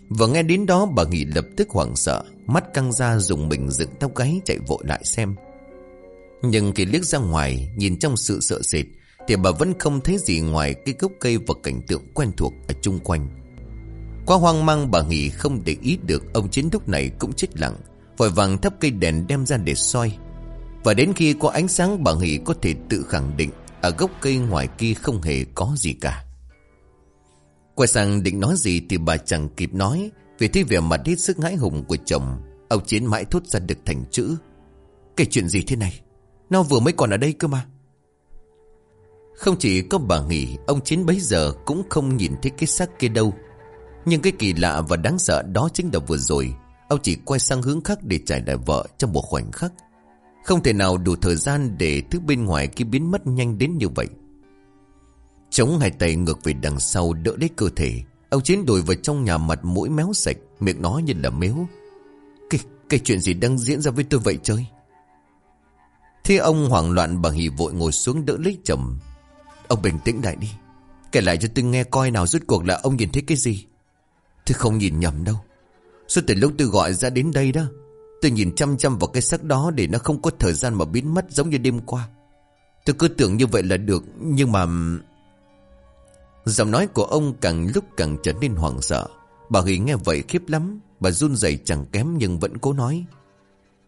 Speaker 1: Vừa nghe đến đó bà Hỷ lập tức hoảng sợ Mắt căng ra dùng mình dựng tóc gáy chạy vội lại xem. Nhưng khi liếc ra ngoài Nhìn trong sự sợ sệt thì bà vẫn không thấy gì ngoài cái gốc cây và cảnh tượng quen thuộc ở chung quanh. Quá hoang mang, bà nghĩ không để ý được Ông chiến lúc này cũng chết lặng, Vội vàng thắp cây đèn đem ra để soi. Và đến khi có ánh sáng, bà nghĩ có thể tự khẳng định Ở gốc cây ngoài kia không hề có gì cả. Quay sang định nói gì thì bà chẳng kịp nói, Vì thấy vẻ mặt hết sức ngãi hùng của chồng, Ông Chiến mãi thốt ra được thành chữ. Cái chuyện gì thế này? Nó vừa mới còn ở đây cơ mà. Không chỉ có bà nghỉ Ông Chiến bấy giờ cũng không nhìn thấy cái xác kia đâu. Nhưng cái kỳ lạ và đáng sợ đó chính là vừa rồi Ông chỉ quay sang hướng khác để trải lại vợ trong một khoảnh khắc. Không thể nào đủ thời gian để thứ bên ngoài kia biến mất nhanh đến như vậy. Chống hai tay ngược về đằng sau đỡ lấy cơ thể Ông chiến đổi vào trong nhà mặt mũi méo sạch Miệng nói như là mếu. Cái, cái chuyện gì đang diễn ra với tôi vậy chơi Thế ông hoảng loạn bà hì vội ngồi xuống đỡ lấy chồng. Ông bình tĩnh lại đi. Kể lại cho tôi nghe coi nào rốt cuộc là ông nhìn thấy cái gì. Tôi không nhìn nhầm đâu. Suốt từ lúc tôi gọi ra đến đây đó Tôi nhìn chăm chăm vào cái xác đó Để nó không có thời gian mà biến mất giống như đêm qua. Tôi cứ tưởng như vậy là được, Nhưng mà Giọng nói của ông càng lúc càng trở nên hoảng sợ. Bà Hỷ nghe vậy khiếp lắm, Bà run rẩy chẳng kém nhưng vẫn cố nói.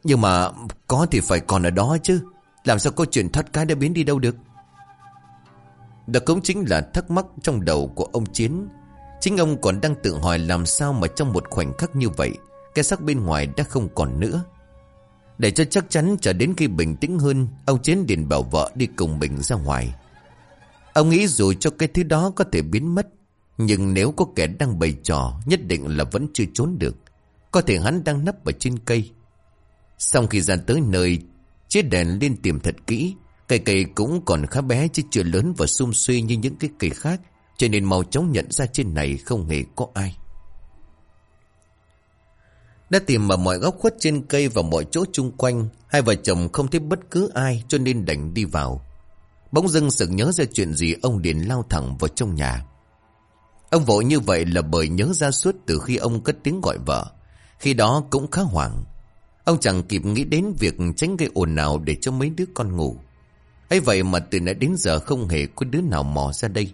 Speaker 1: Nhưng mà có thì phải còn ở đó chứ, Làm sao có chuyện thoát cái đã biến đi đâu được? Đó cũng chính là thắc mắc trong đầu của ông Chiến. Chính ông còn đang tự hỏi làm sao mà trong một khoảnh khắc như vậy, Cái xác bên ngoài đã không còn nữa. Để cho chắc chắn trở đến khi bình tĩnh hơn, Ông Chiến điền bảo vợ đi cùng mình ra ngoài. Ông nghĩ dù cho cái thứ đó có thể biến mất, Nhưng nếu có kẻ đang bày trò, Nhất định là vẫn chưa trốn được. Có thể hắn đang nấp ở trên cây. Sau khi ra tới nơi, Chiếc đèn lên tìm thật kỹ. Cây cây cũng còn khá bé chứ chưa lớn và sum suy như những cái cây khác, Cho nên mau chóng nhận ra trên này không hề có ai Đã tìm ở mọi góc khuất trên cây và mọi chỗ chung quanh, Hai vợ chồng không thấy bất cứ ai cho nên đành đi vào Bỗng dưng sực nhớ ra chuyện gì, ông liền lao thẳng vào trong nhà. Ông vội như vậy là bởi nhớ ra suốt từ khi ông cất tiếng gọi vợ. Khi đó cũng khá hoảng. Ông chẳng kịp nghĩ đến việc tránh gây ồn nào để cho mấy đứa con ngủ ấy vậy mà từ nãy đến giờ không hề có đứa nào mò ra đây.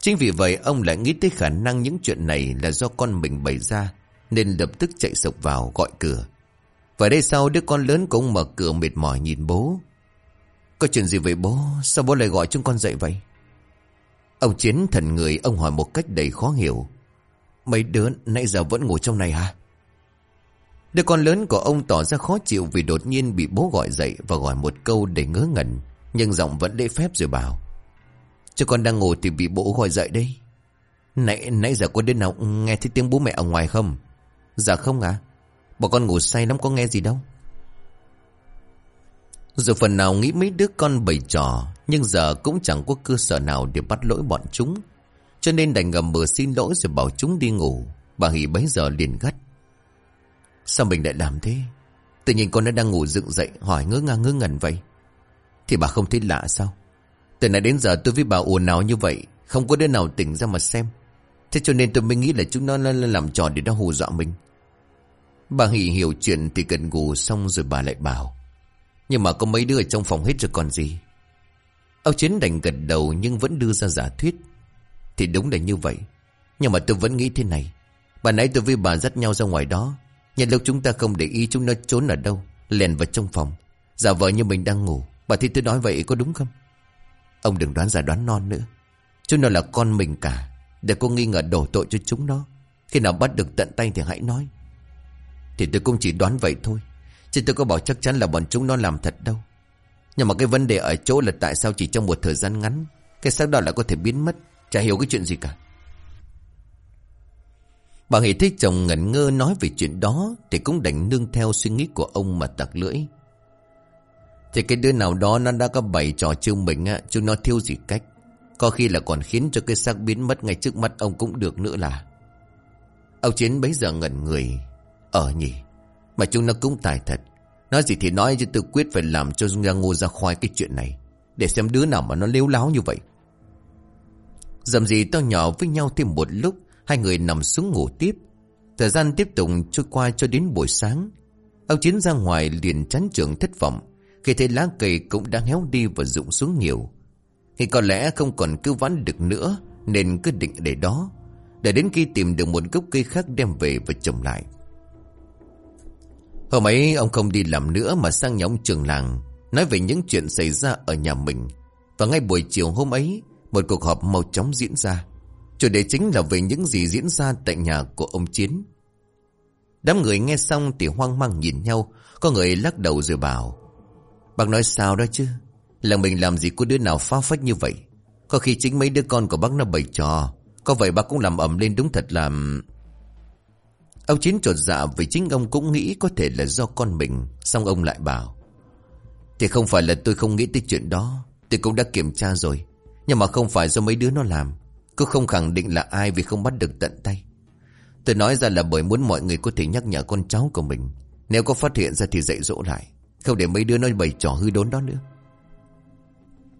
Speaker 1: Chính vì vậy, ông lại nghĩ tới khả năng những chuyện này là do con mình bày ra. Nên lập tức chạy sộc vào gọi cửa. Và đây sau, đứa con lớn cũng mở cửa mệt mỏi nhìn bố. Có chuyện gì vậy bố Sao bố lại gọi chúng con dậy vậy Ông Chiến thần người, Ông hỏi một cách đầy khó hiểu Mấy đứa nãy giờ vẫn ngủ trong này hả Đứa con lớn của ông tỏ ra khó chịu Vì đột nhiên bị bố gọi dậy Và gọi một câu để ngớ ngẩn Nhưng giọng vẫn lễ phép rồi bảo Cho con đang ngủ thì bị bố gọi dậy đây. Nãy, nãy giờ có đứa nào nghe thấy tiếng bố mẹ ở ngoài không? Dạ không à Bọn con ngủ say lắm có nghe gì đâu. Dù phần nào nghĩ mấy đứa con bày trò Nhưng giờ cũng chẳng có cơ sở nào để bắt lỗi bọn chúng. Cho nên đành ngầm bờ xin lỗi rồi bảo chúng đi ngủ. Bà Hỷ bấy giờ liền gắt. Sao mình lại làm thế? Tự nhiên con nó đang ngủ dựng dậy, Hỏi ngớ ngang ngớ ngẩn vậy. Thì bà không thấy lạ sao? Từ nãy đến giờ tôi với bà ồn ào như vậy, Không có đứa nào tỉnh ra mà xem. Thế cho nên tôi mới nghĩ là chúng nó làm trò để nó hù dọa mình. Bà Hỷ hiểu chuyện thì cần ngủ xong rồi bà lại bảo, nhưng mà có mấy đứa ở trong phòng hết rồi còn gì? Âu Chiến đành gật đầu nhưng vẫn đưa ra giả thuyết. Thì đúng là như vậy, Nhưng mà tôi vẫn nghĩ thế này. Bà nãy tôi với bà dắt nhau ra ngoài đó Nhân lúc chúng ta không để ý chúng nó trốn ở đâu, Lèn vào trong phòng. Giả vờ như mình đang ngủ, Bà thì tôi nói vậy có đúng không? Ông đừng đoán giả đoán non nữa. Chúng nó là con mình cả, Để cô nghi ngờ đổ tội cho chúng nó. Khi nào bắt được tận tay thì hãy nói. Thì tôi cũng chỉ đoán vậy thôi, Chứ tôi có bảo chắc chắn là bọn chúng nó làm thật đâu. Nhưng mà cái vấn đề ở chỗ là tại sao chỉ trong một thời gian ngắn, Cái xác đó lại có thể biến mất, Chả hiểu cái chuyện gì cả. Bà Hỷ thấy chồng ngẩn ngơ nói về chuyện đó Thì cũng đành nương theo suy nghĩ của ông mà tặc lưỡi. Thì cái đứa nào đó nó đã có bày trò chiêu mình á Chứ nó thiêu gì cách. Có khi là còn khiến cho cái xác biến mất ngay trước mắt ông cũng được nữa là. Ông Chiến bấy giờ ngẩn người. Ở nhỉ, mà chúng nó cũng tài thật. Nói gì thì nói chứ tôi quyết phải làm cho ra ngô ra khoai cái chuyện này, Để xem đứa nào mà nó lếu láo như vậy. Dầm gì to nhỏ với nhau thêm một lúc Hai người nằm xuống ngủ tiếp. Thời gian tiếp tục trôi qua cho đến buổi sáng. Ông Chiến ra ngoài liền chán trường thất vọng, Khi thấy lá cây cũng đã héo đi và rụng xuống nhiều. Thì có lẽ không còn cứu vãn được nữa, Nên cứ định để đó, Để đến khi tìm được một gốc cây khác đem về và trồng lại. Hôm ấy, ông không đi làm nữa mà sang nhà ông trường làng, Nói về những chuyện xảy ra ở nhà mình. Và ngay buổi chiều hôm ấy, Một cuộc họp mau chóng diễn ra. Chủ đề chính là về những gì diễn ra tại nhà của ông Chiến. Đám người nghe xong thì hoang mang nhìn nhau, Có người lắc đầu rồi bảo, Bác nói sao đó chứ? Là mình làm gì có đứa nào phá phách như vậy? Có khi chính mấy đứa con của bác nó bày trò, Có vậy bác cũng làm ẩm lên đúng thật là Ông Chiến trột dạ vì chính ông cũng nghĩ có thể là do con mình, Xong ông lại bảo, Thì không phải là tôi không nghĩ tới chuyện đó, Tôi cũng đã kiểm tra rồi, Nhưng mà không phải do mấy đứa nó làm. Cô không khẳng định là ai vì không bắt được tận tay. Tôi nói ra là bởi muốn mọi người có thể nhắc nhở con cháu của mình. Nếu có phát hiện ra thì dạy dỗ lại. Không để mấy đứa nó bày trò hư đốn đó nữa.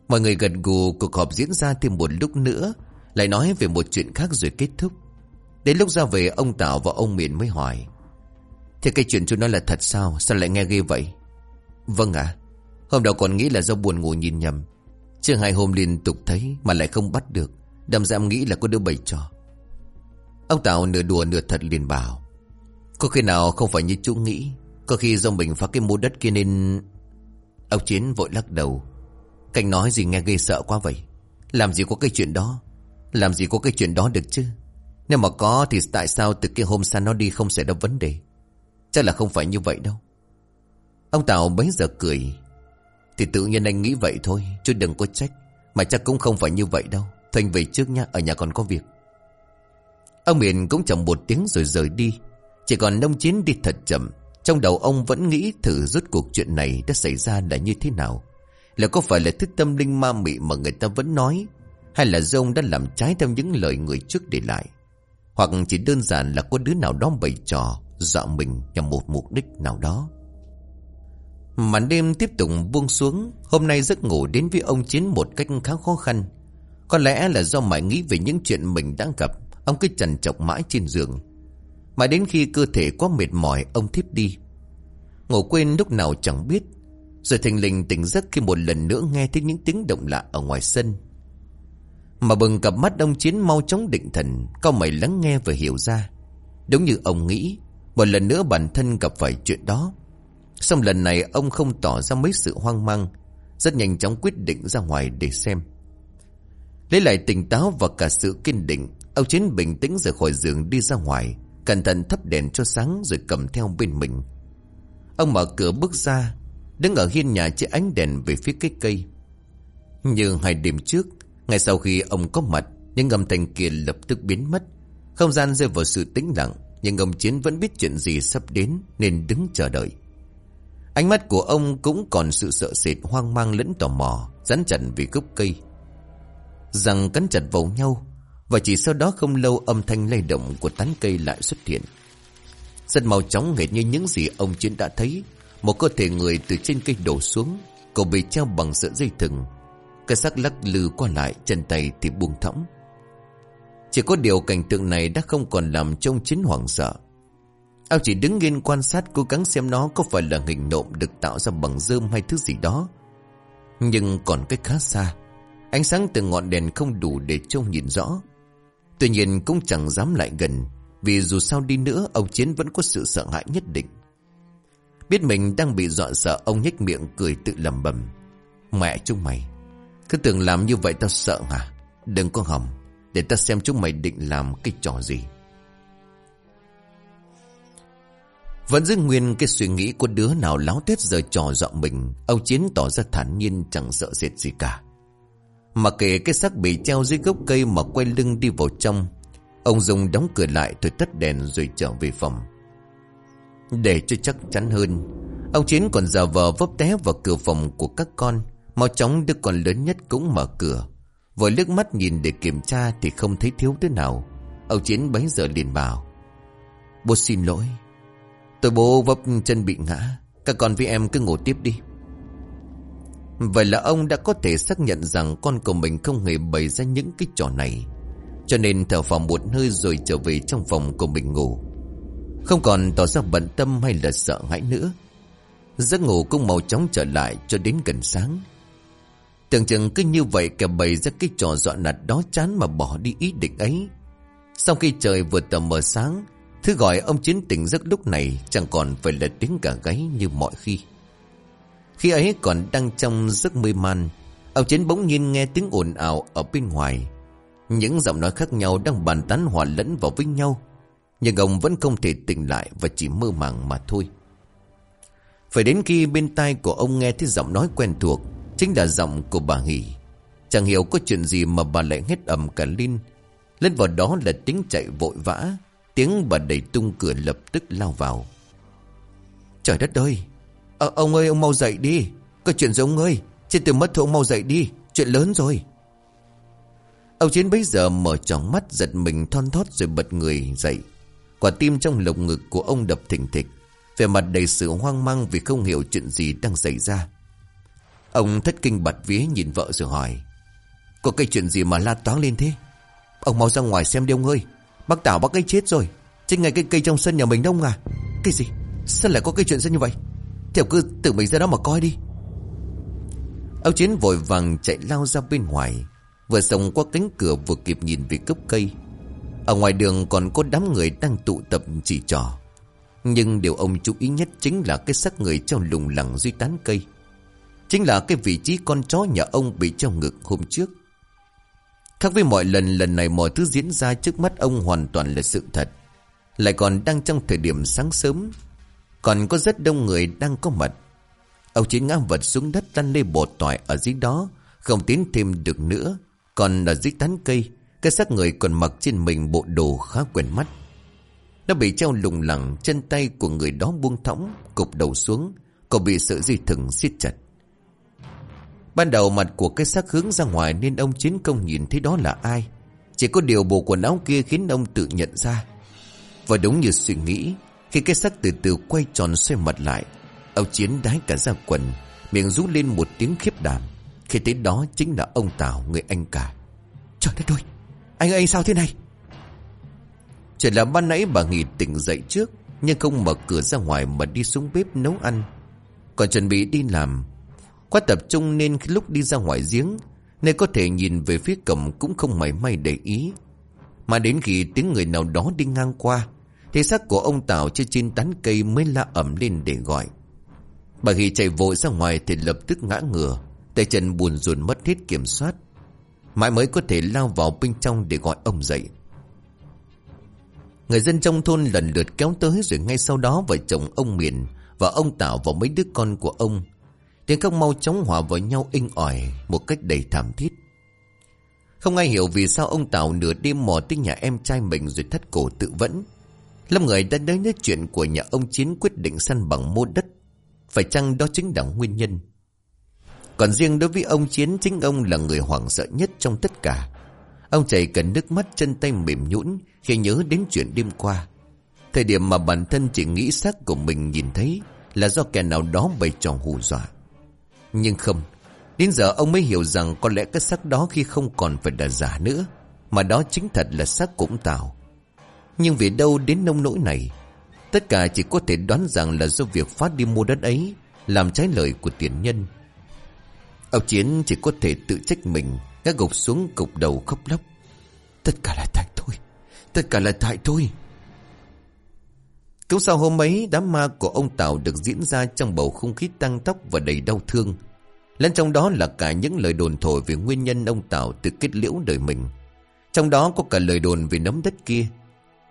Speaker 1: Mọi người gật gù, cuộc họp diễn ra thêm một lúc nữa, Lại nói về một chuyện khác rồi kết thúc. Đến lúc ra về, ông Tảo và ông Miền mới hỏi, Thế cái chuyện chú nói là thật sao? Sao lại nghe ghê vậy? Vâng ạ. Hôm đầu còn nghĩ là do buồn ngủ nhìn nhầm. Chưa hai hôm liên tục thấy Mà lại không bắt được. Đâm ra em nghĩ là có đứa bày trò Ông Tào nửa đùa nửa thật liền bảo, Có khi nào không phải như chú nghĩ, Có khi do mình phá cái mô đất kia nên Ông Chiến vội lắc đầu, Cảnh nói gì nghe ghê sợ quá vậy. Làm gì có cái chuyện đó? Làm gì có cái chuyện đó được chứ? Nếu mà có thì tại sao từ cái hôm xa nó đi không xảy ra vấn đề? Chắc là không phải như vậy đâu. Ông Tào bấy giờ cười, Thì tự nhiên anh nghĩ vậy thôi, Chứ đừng có trách, Mà chắc cũng không phải như vậy đâu. Thành về trước nha Ở nhà còn có việc. Ông Miền cũng chậm một tiếng rồi rời đi. Chỉ còn nông chiến đi thật chậm. Trong đầu ông vẫn nghĩ thử rút cuộc chuyện này Đã xảy ra là như thế nào. Là có phải là thức tâm linh ma mị Mà người ta vẫn nói, Hay là do ông đã làm trái theo những lời người trước để lại? Hoặc chỉ đơn giản là có đứa nào đó bày trò, Dọa mình nhằm một mục đích nào đó? Màn đêm tiếp tục buông xuống. Hôm nay giấc ngủ đến với ông Chiến một cách khá khó khăn. Có lẽ là do mãi nghĩ về những chuyện mình đang gặp. Ông cứ trần trọc mãi trên giường. Mãi đến khi cơ thể quá mệt mỏi, Ông thiếp đi. Ngủ quên lúc nào chẳng biết. Rồi thành lình tỉnh giấc khi một lần nữa nghe thấy những tiếng động lạ ở ngoài sân. Mà bừng cặp mắt ông Chiến mau chóng định thần Cao mày lắng nghe và hiểu ra. Đúng như ông nghĩ, Một lần nữa bản thân gặp phải chuyện đó. Xong lần này ông không tỏ ra mấy sự hoang mang, Rất nhanh chóng quyết định ra ngoài để xem. Lấy lại tỉnh táo và cả sự kiên định, Ông Chiến bình tĩnh rời khỏi giường đi ra ngoài, Cẩn thận thắp đèn cho sáng rồi cầm theo bên mình. Ông mở cửa bước ra, Đứng ở hiên nhà chiếc ánh đèn về phía cái cây. Như hai đêm trước, Ngay sau khi ông có mặt, Những âm thanh kia lập tức biến mất. Không gian rơi vào sự tĩnh lặng, Nhưng ông Chiến vẫn biết chuyện gì sắp đến Nên đứng chờ đợi. Ánh mắt của ông cũng còn sự sợ sệt hoang mang lẫn tò mò Rắn chặt vì gốc cây. Răng cắn chặt vào nhau, Và chỉ sau đó không lâu âm thanh lay động của tán cây lại xuất hiện Rất mau chóng hệt như những gì ông Chiến đã thấy Một cơ thể người từ trên cây đổ xuống, Cậu bị treo bằng sợi dây thừng Cái xác lắc lư qua lại, Chân tay thì buông thõng Chỉ có điều cảnh tượng này đã không còn làm trông Chiến hoảng sợ Ông chỉ đứng yên quan sát, cố gắng xem nó có phải là hình nộm được tạo ra bằng rơm hay thứ gì đó. Nhưng còn cách khá xa. Ánh sáng từ ngọn đèn không đủ để trông nhìn rõ. Tuy nhiên cũng chẳng dám lại gần. Vì dù sao đi nữa, ông Chiến vẫn có sự sợ hãi nhất định. Biết mình đang bị dọa sợ, ông nhếch miệng cười tự lầm bầm. Mẹ chúng mày. Cứ tưởng làm như vậy tao sợ hả? Đừng có hỏng. Để ta xem chúng mày định làm cái trò gì. Vẫn giữ nguyên cái suy nghĩ của đứa nào láo tết giờ trò dọa mình, Ông Chiến tỏ ra thản nhiên, chẳng sợ dệt gì cả mà kể cái xác bị treo dưới gốc cây mà quay lưng đi vào trong, Ông dùng đóng cửa lại rồi tắt đèn rồi trở về phòng. Để cho chắc chắn hơn, Ông Chiến còn giả vờ vấp té vào cửa phòng của các con, Mau chóng đứa con lớn nhất cũng mở cửa. Vừa liếc mắt nhìn để kiểm tra thì không thấy thiếu đứa nào. Ông Chiến bấy giờ liền bảo, Bố xin lỗi, Tôi bố vấp chân bị ngã, Các con với em cứ ngủ tiếp đi. Vậy là ông đã có thể xác nhận rằng con của mình không hề bày ra những cái trò này. Cho nên thở phào một hơi rồi trở về trong phòng của mình ngủ. Không còn tỏ ra bận tâm hay là sợ hãi nữa. Giấc ngủ cũng màu chóng trở lại cho đến gần sáng. Tưởng chừng cứ như vậy kẻ bày ra cái trò dọa nạt đó chán mà bỏ đi ý định ấy. Sau khi trời vừa tầm mờ sáng, Thứ gọi ông Chiến tỉnh giấc lúc này chẳng còn phải là tiếng cả gáy như mọi khi. Khi ấy còn đang trong giấc mê man, ông Chiến bỗng nhiên nghe tiếng ồn ào ở bên ngoài. Những giọng nói khác nhau đang bàn tán hòa lẫn vào với nhau. Nhưng ông vẫn không thể tỉnh lại và chỉ mơ màng mà thôi. Phải đến khi bên tai của ông nghe thấy giọng nói quen thuộc, chính là giọng của bà Hỷ. Chẳng hiểu có chuyện gì mà bà lại hét ầm cả lên. Lên vào đó là tiếng chạy vội vã, Tiếng bà đẩy tung cửa lập tức lao vào. Trời đất ơi! Ờ, ông ơi, ông mau dậy đi! Có chuyện gì ông ơi? Trên từ mất thì ông mau dậy đi! Chuyện lớn rồi! Ông Chiến bấy giờ mở tròn mắt giật mình thon thót rồi bật người dậy. Quả tim trong lồng ngực của ông đập thình thịch. Về mặt đầy sự hoang mang vì không hiểu chuyện gì đang xảy ra. Ông thất kinh bật vía nhìn vợ rồi hỏi. Có cái chuyện gì mà la toáng lên thế? Ông mau ra ngoài xem đi ông ơi. Bác Tảo bác ấy chết rồi Trên ngay cái cây trong sân nhà mình đông à Cái gì Sao lại có cái chuyện ra như vậy theo cứ tự mình ra đó mà coi đi. Ông Chiến vội vàng chạy lao ra bên ngoài Vừa sống qua cánh cửa vừa kịp nhìn về gốc cây. Ở ngoài đường còn có đám người đang tụ tập chỉ trò. Nhưng điều ông chú ý nhất chính là cái xác người treo lùng lẳng dưới tán cây. Chính là cái vị trí con chó nhà ông bị treo ngực hôm trước. Khác với mọi lần, lần này mọi thứ diễn ra trước mắt ông hoàn toàn là sự thật. Lại còn đang trong thời điểm sáng sớm còn có rất đông người đang có mặt. Ông chiến ngã vật xuống đất lăn lê bột tỏi ở dưới đó, Không tiến thêm được nữa. Còn ở dưới tán cây, Cái xác người còn mặc trên mình bộ đồ khá quen mắt. Nó bị treo lùng lẳng, Chân tay của người đó buông thõng Cục đầu xuống Còn bị sợi dây thừng siết chặt. Ban đầu mặt của cái xác hướng ra ngoài Nên ông chiến công nhìn thấy đó là ai. Chỉ có điều bộ quần áo kia khiến ông tự nhận ra. Và đúng như suy nghĩ khi cái xác từ từ quay tròn xoay mặt lại, Ông chiến đái cả ra quần, Miệng rú lên một tiếng khiếp đảm. Khi thấy đó chính là ông Tào, người anh cả. Trời đất ơi, Anh ơi sao thế này? Chỉ là ban nãy bà nghỉ tỉnh dậy trước, Nhưng không mở cửa ra ngoài Mà đi xuống bếp nấu ăn. Còn chuẩn bị đi làm, Quá tập trung nên khi lúc đi ra ngoài giếng Nên có thể nhìn về phía cầm Cũng không mảy may để ý. Mà đến khi tiếng người nào đó đi ngang qua thì xác của ông Tào chưa chín tán cây Mới la ẩm lên để gọi. Bà Ghi chạy vội ra ngoài Thì lập tức ngã ngửa, Tay chân buồn rùn mất hết kiểm soát. Mãi mới có thể lao vào bên trong Để gọi ông dậy. Người dân trong thôn lần lượt kéo tới Rồi ngay sau đó vợ chồng ông Miền Và ông Tảo và mấy đứa con của ông. Tiếng khóc mau chóng hòa vào nhau inh ỏi Một cách đầy thảm thiết. Không ai hiểu vì sao ông Tảo nửa đêm mò tới nhà em trai mình Rồi thắt cổ tự vẫn. Lâm người đã nói đến chuyện của nhà ông Chiến quyết định săn bằng mua đất. Phải chăng đó chính là nguyên nhân? Còn riêng đối với ông Chiến, Chính ông là người hoảng sợ nhất trong tất cả. Ông chảy cần nước mắt, chân tay mềm nhũn, Khi nhớ đến chuyện đêm qua. Thời điểm mà bản thân chỉ nghĩ xác của mình nhìn thấy Là do kẻ nào đó bày trò hù dọa. Nhưng không, Đến giờ ông mới hiểu rằng Có lẽ cái xác đó khi không còn phải là giả nữa, Mà đó chính thật là xác cũng tào. Nhưng vì đâu đến nông nỗi này? Tất cả chỉ có thể đoán rằng là do việc phát đi mua đất ấy Làm trái lời của tiền nhân. Ông Chiến chỉ có thể tự trách mình, Ngã gục xuống cục đầu khóc lóc. Tất cả là tại tôi, Tất cả là tại tôi. Cũng sau hôm ấy, Đám ma của ông Tào được diễn ra Trong bầu không khí tăng tóc và đầy đau thương. Lẫn trong đó là cả những lời đồn thổi Về nguyên nhân ông Tào tự kết liễu đời mình. Trong đó có cả lời đồn về nấm đất kia.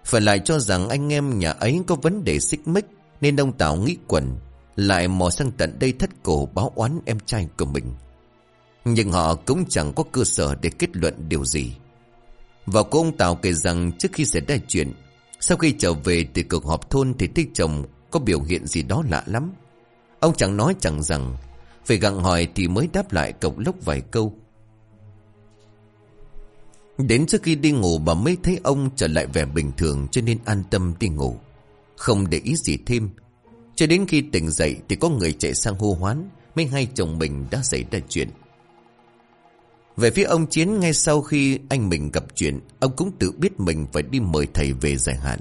Speaker 1: Phải lại cho rằng anh em nhà ấy Có vấn đề xích mích Nên ông Tào nghĩ quẩn Lại mò sang tận đây thất cổ báo oán em trai của mình nhưng họ cũng chẳng có cơ sở để kết luận điều gì. Và cô ông Tào kể rằng trước khi xảy ra chuyện, sau khi trở về từ cuộc họp thôn thì thích chồng có biểu hiện gì đó lạ lắm. Ông chẳng nói chẳng rằng, phải gặng hỏi thì mới đáp lại cậu lốc vài câu. Đến trước khi đi ngủ bà mới thấy ông trở lại vẻ bình thường cho nên an tâm đi ngủ. Không để ý gì thêm. Cho đến khi tỉnh dậy thì có người chạy sang hô hoán mới hay chồng mình đã xảy ra chuyện. Về phía ông Chiến ngay sau khi anh mình gặp chuyện, ông cũng tự biết mình phải đi mời thầy về giải hạn.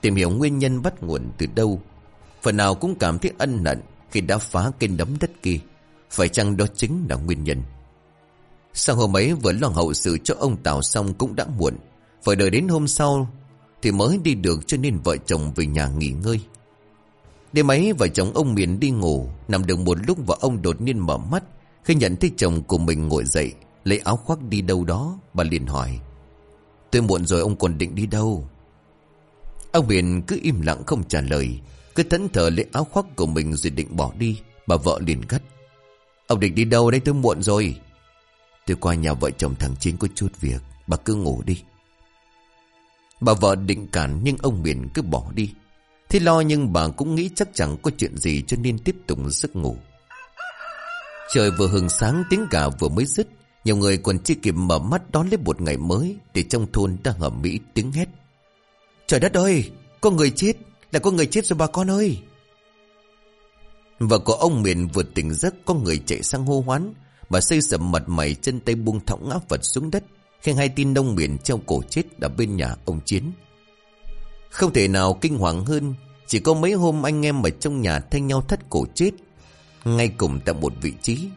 Speaker 1: Tìm hiểu nguyên nhân bắt nguồn từ đâu. Phần nào cũng cảm thấy ân nận khi đã phá kênh đấm đất kia. Phải chăng đó chính là nguyên nhân? Sau hôm ấy vừa lo hậu sự cho ông Tào xong cũng đã muộn. Phải đợi đến hôm sau thì mới đi được cho nên vợ chồng về nhà nghỉ ngơi. Đêm ấy vợ chồng ông Miền đi ngủ, nằm được một lúc và ông đột nhiên mở mắt. Khi nhận thấy chồng của mình ngồi dậy Lấy áo khoác đi đâu đó Bà liền hỏi Tôi muộn rồi ông còn định đi đâu? Ông Miền cứ im lặng không trả lời Cứ thẫn thờ lấy áo khoác của mình Rồi định bỏ đi. Bà vợ liền gắt Ông định đi đâu đấy tôi muộn rồi. Tôi qua nhà vợ chồng thằng chính có chút việc. Bà cứ ngủ đi. Bà vợ định cản nhưng ông Miền cứ bỏ đi. Thế lo nhưng bà cũng nghĩ chắc chẳng có chuyện gì cho nên tiếp tục giấc ngủ. Trời vừa hừng sáng, tiếng gà vừa mới dứt. Nhiều người còn chưa kịp mở mắt đón lấy một ngày mới Thì trong thôn đang ở Mỹ tiếng hét. Trời đất ơi, Có người chết. Là có người chết rồi bà con ơi. Vợ của ông miền vừa tỉnh giấc, Có người chạy sang hô hoán. Bà xây sầm mặt mày, chân tay buông thõng ngã vật xuống đất Khi hai tin đông miền treo cổ chết Ở bên nhà ông Chiến. Không thể nào kinh hoàng hơn, Chỉ có mấy hôm anh em ở trong nhà thanh nhau thắt cổ chết, Ngay cùng tại một vị trí.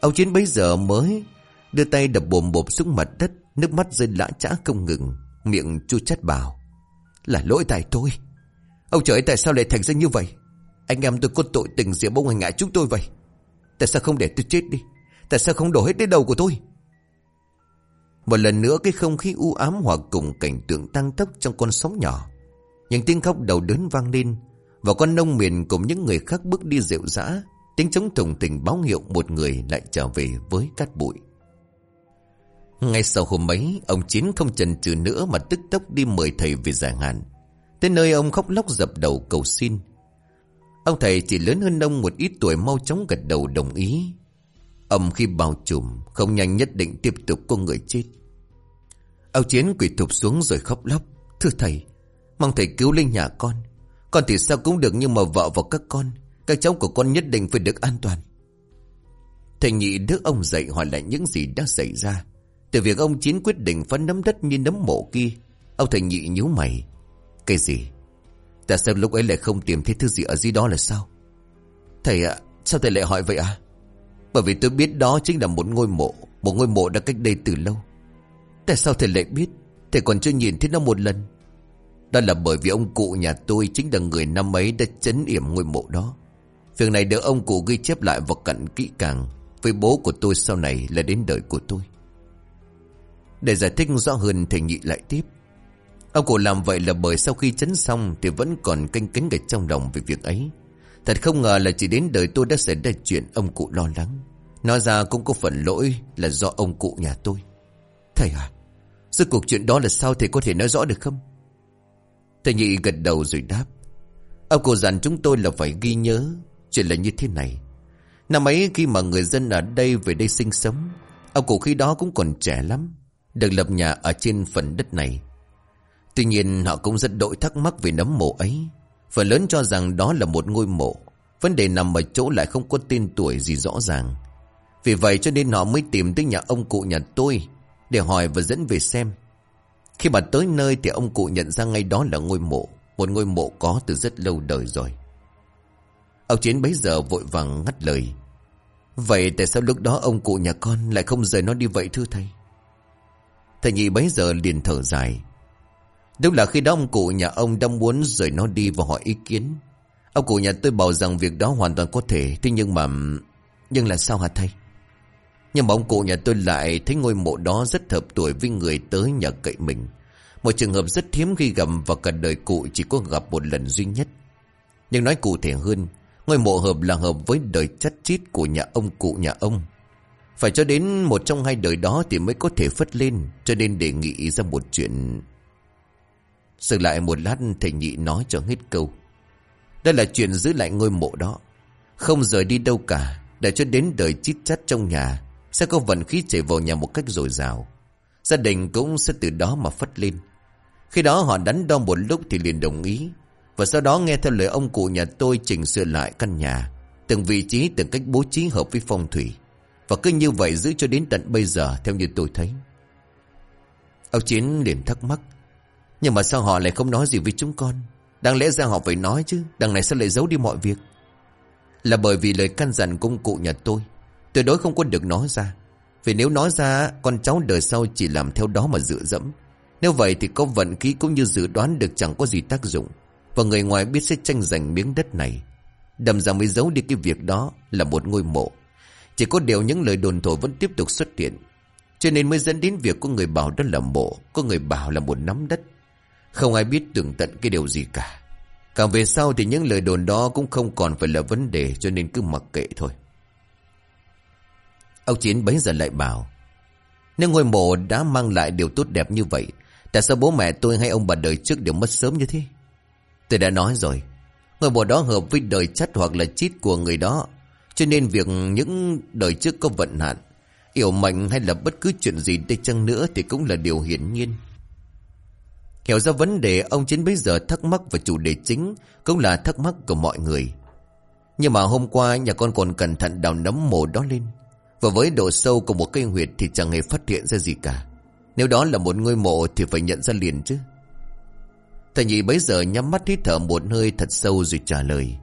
Speaker 1: Ông Chiến bấy giờ mới Đưa tay đập bồm bộp xuống mặt đất, Nước mắt rơi lã chã không ngừng, Miệng chu chát bảo, Là lỗi tại tôi. Ông trời tại sao lại thành ra như vậy? Anh em tôi có tội tình gì bông hành ngại chúng tôi vậy? Tại sao không để tôi chết đi? Tại sao không đổ hết đến đầu của tôi Một lần nữa cái không khí u ám hòa cùng cảnh tượng tăng tốc trong con sóng nhỏ Những tiếng khóc đầu đớn vang lên Và con nông miền cùng những người khác bước đi rượu rã Tiếng chống thùng tình báo hiệu một người lại trở về với cát bụi ngay sau hôm ấy, ông chín không chần chừ nữa mà tức tốc đi mời thầy về giải hạn. Tới nơi ông khóc lóc dập đầu cầu xin. Ông thầy chỉ lớn hơn ông một ít tuổi mau chóng gật đầu đồng ý. Âm khi bao trùm, không nhanh nhất định tiếp tục có người chết. Áo Chiến quỳ thụp xuống rồi khóc lóc. Thưa thầy, mong thầy cứu linh nhà con. Con thì sao cũng được nhưng mà vợ và các con, các cháu của con nhất định phải được an toàn. Thầy nhị đứa ông dậy hỏi lại những gì đã xảy ra. Từ việc ông Chiến quyết định phấn nấm đất như nấm mộ kia Ông thầy nhị nhíu mày Cái gì Tại sao lúc ấy lại không tìm thấy thứ gì ở dưới đó là sao Thầy ạ Sao thầy lại hỏi vậy à bởi vì tôi biết đó chính là một ngôi mộ, Một ngôi mộ đã cách đây từ lâu. Tại sao thầy lại biết? Thầy còn chưa nhìn thấy nó một lần. Đó là bởi vì ông cụ nhà tôi Chính là người năm ấy đã chấn yểm ngôi mộ đó. Việc này được ông cụ ghi chép lại và cận kỹ càng Với bố của tôi sau này là đến đời của tôi. Để giải thích rõ hơn, thầy nhị lại tiếp. Ông cụ làm vậy là bởi sau khi chấn xong Thì vẫn còn canh cánh gạch trong lòng về việc ấy. Thật không ngờ là chỉ đến đời tôi đã xảy ra chuyện ông cụ lo lắng. Nói ra cũng có phần lỗi là do ông cụ nhà tôi. Thầy à Sự cuộc chuyện đó là sao thầy có thể nói rõ được không? Thầy nhị gật đầu rồi đáp. Ông cụ dặn chúng tôi là phải ghi nhớ Chuyện là như thế này. Năm ấy khi mà người dân ở đây về đây sinh sống, Ông cụ khi đó cũng còn trẻ lắm, được lập nhà ở trên phần đất này. Tuy nhiên họ cũng rất đội thắc mắc về nấm mộ ấy. Phần lớn cho rằng đó là một ngôi mộ. Vấn đề nằm ở chỗ lại không có tên tuổi gì rõ ràng. Vì vậy cho nên họ mới tìm tới nhà ông cụ nhà tôi để hỏi và dẫn về xem. Khi mà tới nơi thì ông cụ nhận ra ngay đó là ngôi mộ. Một ngôi mộ có từ rất lâu đời rồi. Ông Chiến bấy giờ vội vàng ngắt lời. Vậy tại sao lúc đó ông cụ nhà con lại không rời nó đi vậy thưa thầy? Thầy nhị bấy giờ liền thở dài. Đúng là khi đó ông cụ nhà ông đang muốn rời nó đi và hỏi ý kiến. Ông cụ nhà tôi bảo rằng việc đó hoàn toàn có thể. Thế nhưng mà... Nhưng là sao hả thầy? Nhưng mà ông cụ nhà tôi lại thấy ngôi mộ đó rất hợp tuổi với người tới nhà cậy mình. Một trường hợp rất hiếm khi gặp và cả đời cụ chỉ có gặp một lần duy nhất. Nhưng nói cụ thể hơn, ngôi mộ hợp là hợp với đời chất chít của nhà ông cụ nhà ông. Phải cho đến một trong hai đời đó thì mới có thể phất lên. Cho nên đề nghị ra một chuyện sự lại một lát thầy nhị nói cho hết câu. Đây là chuyện giữ lại ngôi mộ đó. Không rời đi đâu cả. Để cho đến đời chít chắt trong nhà. Sẽ có vận khí chảy vào nhà một cách dồi dào. Gia đình cũng sẽ từ đó mà phất lên. Khi đó họ đắn đo một lúc thì liền đồng ý. Và sau đó nghe theo lời ông cụ nhà tôi chỉnh sửa lại căn nhà. Từng vị trí, từng cách bố trí hợp với phong thủy. Và cứ như vậy giữ cho đến tận bây giờ Theo như tôi thấy Ông Chiến liền thắc mắc nhưng mà sao họ lại không nói gì với chúng con? Đáng lẽ ra họ phải nói chứ Đằng này sao lại giấu đi mọi việc? Là bởi vì lời căn dặn công cụ nhà tôi Tuyệt đối không có được nói ra. Vì nếu nói ra Con cháu đời sau chỉ làm theo đó mà dựa dẫm. Nếu vậy thì có vận khí cũng như dự đoán được chẳng có gì tác dụng Và người ngoài biết sẽ tranh giành miếng đất này. Đầm ra mới giấu đi cái việc đó Là một ngôi mộ. Chỉ có điều những lời đồn thổi vẫn tiếp tục xuất hiện. Cho nên mới dẫn đến việc có người bảo đó là mộ, có người bảo là một nắm đất. Không ai biết tưởng tận cái điều gì cả. Càng về sau thì những lời đồn đó cũng không còn phải là vấn đề cho nên cứ mặc kệ thôi. Ông Chiến bấy giờ lại bảo Nếu ngôi mộ đã mang lại điều tốt đẹp như vậy Tại sao bố mẹ tôi hay ông bà đời trước đều mất sớm như thế Tôi đã nói rồi Ngôi mộ đó hợp với đời chất hoặc là chít của người đó cho nên việc những đời trước có vận hạn, yểu mệnh hay là bất cứ chuyện gì đây chăng nữa thì cũng là điều hiển nhiên. Hiểu ra vấn đề, ông Chiến bây giờ thắc mắc và chủ đề chính, cũng là thắc mắc của mọi người. Nhưng mà hôm qua, nhà con còn cẩn thận đào nấm mồ đó lên. Và với độ sâu của một cây huyệt thì chẳng hề phát hiện ra gì cả. Nếu đó là một ngôi mộ thì phải nhận ra liền chứ. Thầy nhị bấy giờ nhắm mắt hít thở một hơi thật sâu rồi trả lời.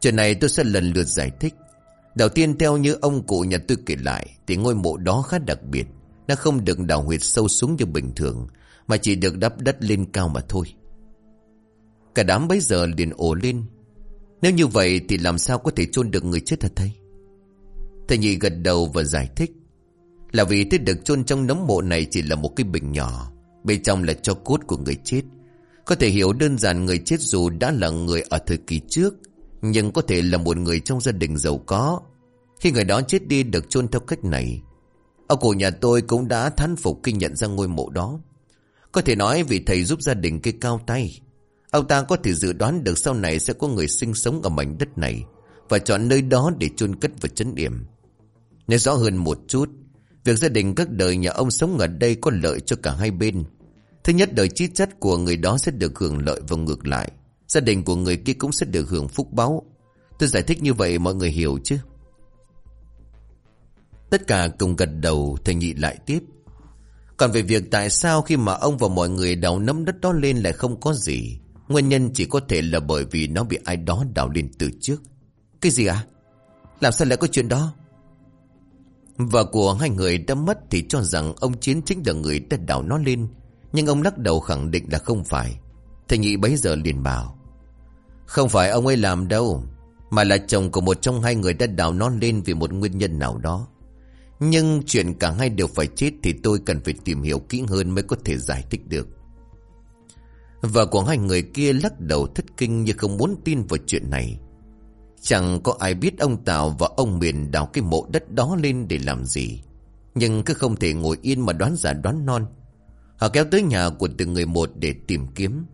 Speaker 1: Chuyện này tôi sẽ lần lượt giải thích. Đầu tiên, theo như ông cụ nhà tôi kể lại, thì ngôi mộ đó khá đặc biệt. Nó không được đào huyệt sâu xuống như bình thường mà chỉ được đắp đất lên cao mà thôi. Cả đám bấy giờ liền ổ lên. Nếu như vậy thì làm sao có thể chôn được người chết hả thầy? Thầy nhị gật đầu và giải thích. Là vì thứ được chôn trong nấm mộ này chỉ là một cái bình nhỏ. Bên trong là cho cốt của người chết. Có thể hiểu đơn giản người chết dù đã là người ở thời kỳ trước, Nhưng có thể là một người trong gia đình giàu có Khi người đó chết đi được chôn theo cách này, Ông cụ nhà tôi cũng đã thán phục khi nhận ra ngôi mộ đó có thể nói vì thầy giúp gia đình cây cao tay Ông ta có thể dự đoán được sau này sẽ có người sinh sống ở mảnh đất này Và chọn nơi đó để chôn cất và chấn điểm Nói rõ hơn một chút, Việc gia đình các đời nhà ông sống ở đây có lợi cho cả hai bên Thứ nhất, đời chi chất của người đó sẽ được hưởng lợi và ngược lại. Gia đình của người kia cũng sẽ được hưởng phúc báu. Tôi giải thích như vậy mọi người hiểu chứ? Tất cả cùng gật đầu, thầy nhị lại tiếp. Còn về việc tại sao khi mà ông và mọi người đào nấm đất đó lên lại không có gì. Nguyên nhân chỉ có thể là bởi vì nó bị ai đó đào lên từ trước. Cái gì à? Làm sao lại có chuyện đó? Vợ của hai người đã mất thì cho rằng ông Chiến chính là người đã đào nó lên. Nhưng ông lắc đầu khẳng định là không phải Thầy nhị bấy giờ liền bảo, Không phải ông ấy làm đâu, Mà là chồng của một trong hai người đã đào nó lên Vì một nguyên nhân nào đó nhưng chuyện cả hai đều phải chết Thì tôi cần phải tìm hiểu kỹ hơn Mới có thể giải thích được Vợ của hai người kia lắc đầu thất kinh Như không muốn tin vào chuyện này Chẳng có ai biết ông Tào và ông Miền đào cái mộ đất đó lên để làm gì Nhưng cứ không thể ngồi yên mà đoán giả đoán non Họ kéo tới nhà của từng người một để tìm kiếm.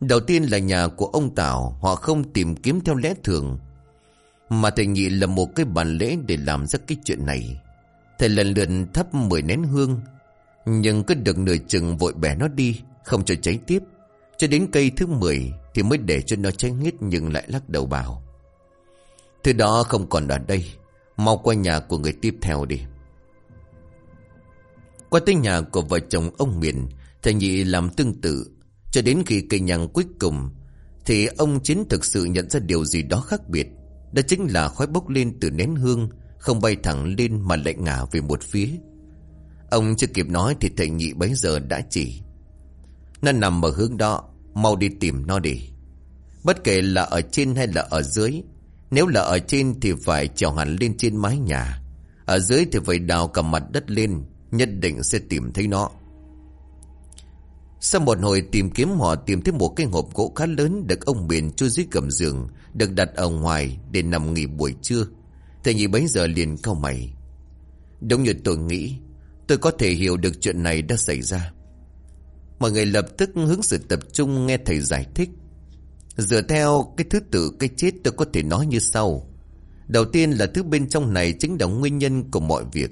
Speaker 1: Đầu tiên là nhà của ông tào, họ không tìm kiếm theo lẽ thường. Mà thầy nhị là một cái bàn lễ để làm ra cái chuyện này. Thầy lần lượt thắp 10 nén hương, nhưng cứ được nửa chừng vội bẻ nó đi, không cho cháy tiếp. Cho đến cây thứ 10 thì mới để cho nó cháy hết nhưng lại lắc đầu bảo. Thứ đó không còn ở đây, mau qua nhà của người tiếp theo đi. Qua tới nhà của vợ chồng ông Miền Thầy nhị làm tương tự Cho đến khi cây nhang cuối cùng Thì ông Chiến thực sự nhận ra điều gì đó khác biệt đó chính là khói bốc lên từ nén hương, Không bay thẳng lên mà lại ngả về một phía. Ông chưa kịp nói thì thầy nhị bấy giờ đã chỉ. Nó nằm ở hướng đó, Mau đi tìm nó đi. Bất kể là ở trên hay là ở dưới, Nếu là ở trên thì phải trèo hẳn lên trên mái nhà. Ở dưới thì phải đào cả mặt đất lên, Nhất định sẽ tìm thấy nó. Sau một hồi tìm kiếm, họ tìm thấy một cái hộp gỗ khá lớn Được ông Biển chui dưới gầm giường được đặt ở ngoài để nằm nghỉ buổi trưa. Thầy nhị bấy giờ liền cau mày. Đúng như tôi nghĩ, Tôi có thể hiểu được chuyện này đã xảy ra. Mọi người lập tức hướng sự tập trung nghe thầy giải thích. Dựa theo cái thứ tự, cái chết tôi có thể nói như sau. Đầu tiên là thứ bên trong này chính là nguyên nhân của mọi việc.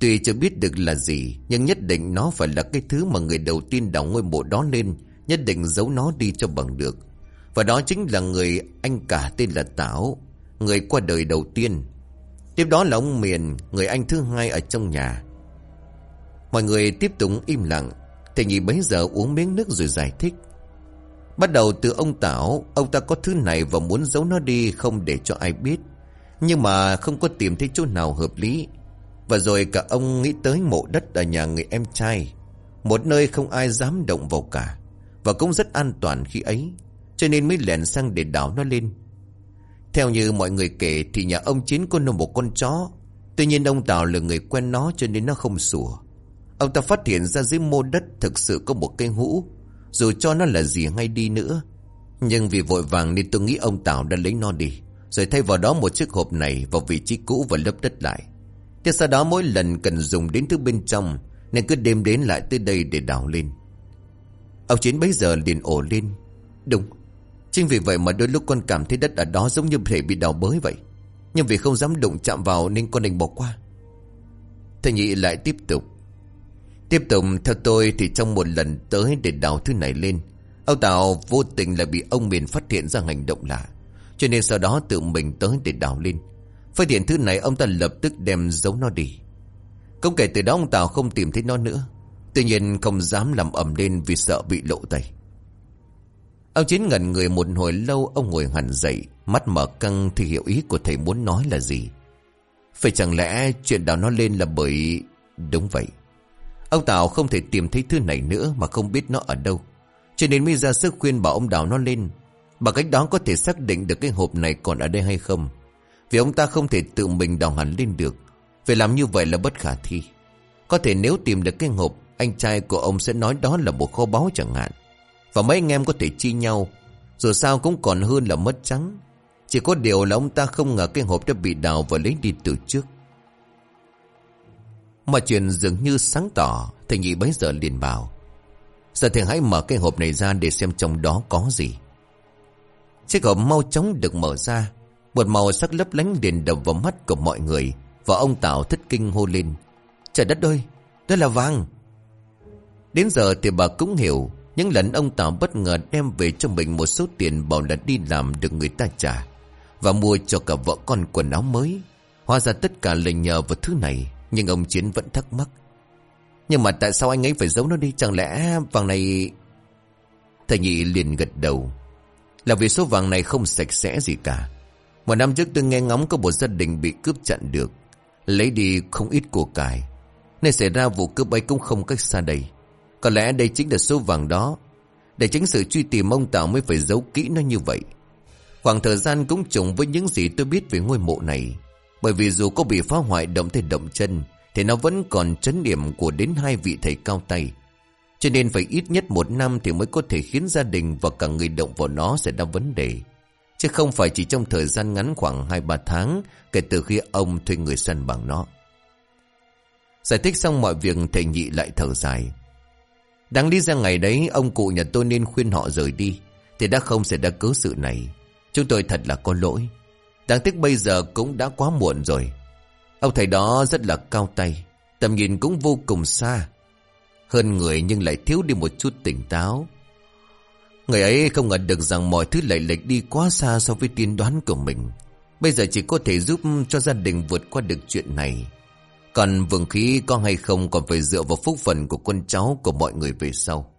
Speaker 1: Tuy chưa biết được là gì, Nhưng nhất định nó phải là cái thứ mà người đầu tiên đào ngôi mộ đó lên, Nhất định giấu nó đi cho bằng được. Và đó chính là người anh cả tên là Tảo Người qua đời đầu tiên Tiếp đó là ông Miền, Người anh thứ hai ở trong nhà Mọi người tiếp tục im lặng, Thầy nhị bấy giờ uống miếng nước rồi giải thích Bắt đầu từ ông Tảo Ông ta có thứ này và muốn giấu nó đi Không để cho ai biết Nhưng mà không có tìm thấy chỗ nào hợp lý và rồi cả ông nghĩ tới mộ đất ở nhà người em trai. Một nơi không ai dám động vào cả. Và cũng rất an toàn khi ấy. Cho nên mới lèn sang để đảo nó lên. Theo như mọi người kể thì nhà ông Chiến có nuôi một con chó. Tuy nhiên ông Tào là người quen nó cho nên nó không sủa. Ông ta phát hiện ra dưới mô đất thực sự có một cây hũ. Dù cho nó là gì ngay đi nữa. Nhưng vì vội vàng nên tôi nghĩ ông Tào đã lấy nó đi. Rồi thay vào đó một chiếc hộp này vào vị trí cũ và lấp đất lại. Thế sau đó mỗi lần cần dùng đến thứ bên trong, Nên cứ đêm đến lại tới đây để đào lên Ông Chiến bấy giờ liền ổ lên Đúng Chính vì vậy mà đôi lúc con cảm thấy đất ở đó giống như thể bị đào bới vậy. Nhưng vì không dám đụng chạm vào nên con đành bỏ qua. Thầy nhị lại tiếp tục. Tiếp tục, theo tôi thì trong một lần tới để đào thứ này lên Ông Tào vô tình là bị ông Miền phát hiện ra hành động lạ. Cho nên sau đó tự mình tới để đào lên. Phát hiện thứ này, ông ta lập tức đem giấu nó đi. Không kể từ đó ông Tào không tìm thấy nó nữa. Tuy nhiên không dám làm ẩm lên vì sợ bị lộ tay. Ông Chiến ngẩn người một hồi lâu ông ngồi hẳn dậy, mắt mở căng thì hiểu ý của thầy muốn nói là gì. Phải chẳng lẽ chuyện đào nó lên là bởi... Đúng vậy. Ông Tào không thể tìm thấy thứ này nữa mà không biết nó ở đâu. Cho nên mới ra sức khuyên bảo ông đào nó lên. Bằng cách đó có thể xác định được cái hộp này còn ở đây hay không. Vì ông ta không thể tự mình đào hẳn lên được. Phải làm như vậy là bất khả thi. Có thể nếu tìm được cái hộp, anh trai của ông sẽ nói đó là một kho báu chẳng hạn. Và mấy anh em có thể chi nhau. Dù sao cũng còn hơn là mất trắng. Chỉ có điều là ông ta không ngờ cái hộp đã bị đào và lấy đi từ trước. Mà chuyện dường như sáng tỏ Thầy nhị bấy giờ liền bảo. Giờ thầy hãy mở cái hộp này ra để xem trong đó có gì. Chiếc hộp mau chóng được mở ra. Một màu sắc lấp lánh liền đập vào mắt của mọi người Và ông Tào thất kinh hô lên. Trời đất ơi, đó là vàng. Đến giờ thì bà cũng hiểu những lần ông Tào bất ngờ đem về cho mình một số tiền bảo là đi làm được người ta trả. Và mua cho cả vợ con quần áo mới. Hóa ra tất cả là nhờ vào thứ này. Nhưng ông Chiến vẫn thắc mắc. Nhưng mà tại sao anh ấy phải giấu nó đi? Chẳng lẽ vàng này... Thầy nhị liền gật đầu. Là vì số vàng này không sạch sẽ gì cả. Một năm trước tôi nghe ngóng có một gia đình bị cướp chặn được. Lấy đi không ít của cải. Nên xảy ra vụ cướp ấy cũng không cách xa đây. Có lẽ đây chính là số vàng đó. Để tránh sự truy tìm, ông Tào mới phải giấu kỹ nó như vậy. Khoảng thời gian cũng trùng với những gì tôi biết về ngôi mộ này. Bởi vì dù có bị phá hoại động thể động chân, Thì nó vẫn còn chấn điểm của đến hai vị thầy cao tay. Cho nên phải ít nhất một năm thì mới có thể khiến gia đình và cả người động vào nó sẽ ra vấn đề. Chứ không phải chỉ trong thời gian ngắn khoảng 2-3 tháng, Kể từ khi ông thuê người săn bằng nó. Giải thích xong mọi việc, thầy nhị lại thở dài. Đáng lý ra ngày đấy, ông cụ nhà tôi nên khuyên họ rời đi. Thì đã không xảy ra cớ sự này. Chúng tôi thật là có lỗi. Đáng tiếc bây giờ cũng đã quá muộn rồi. Ông thầy đó rất là cao tay, Tầm nhìn cũng vô cùng xa. Hơn người nhưng lại thiếu đi một chút tỉnh táo. Người ấy không ngờ được rằng mọi thứ lại lệch đi quá xa so với tiên đoán của mình. Bây giờ chỉ có thể giúp cho gia đình vượt qua được chuyện này còn vương khí có hay không còn phải dựa vào phúc phần của con cháu của mọi người về sau.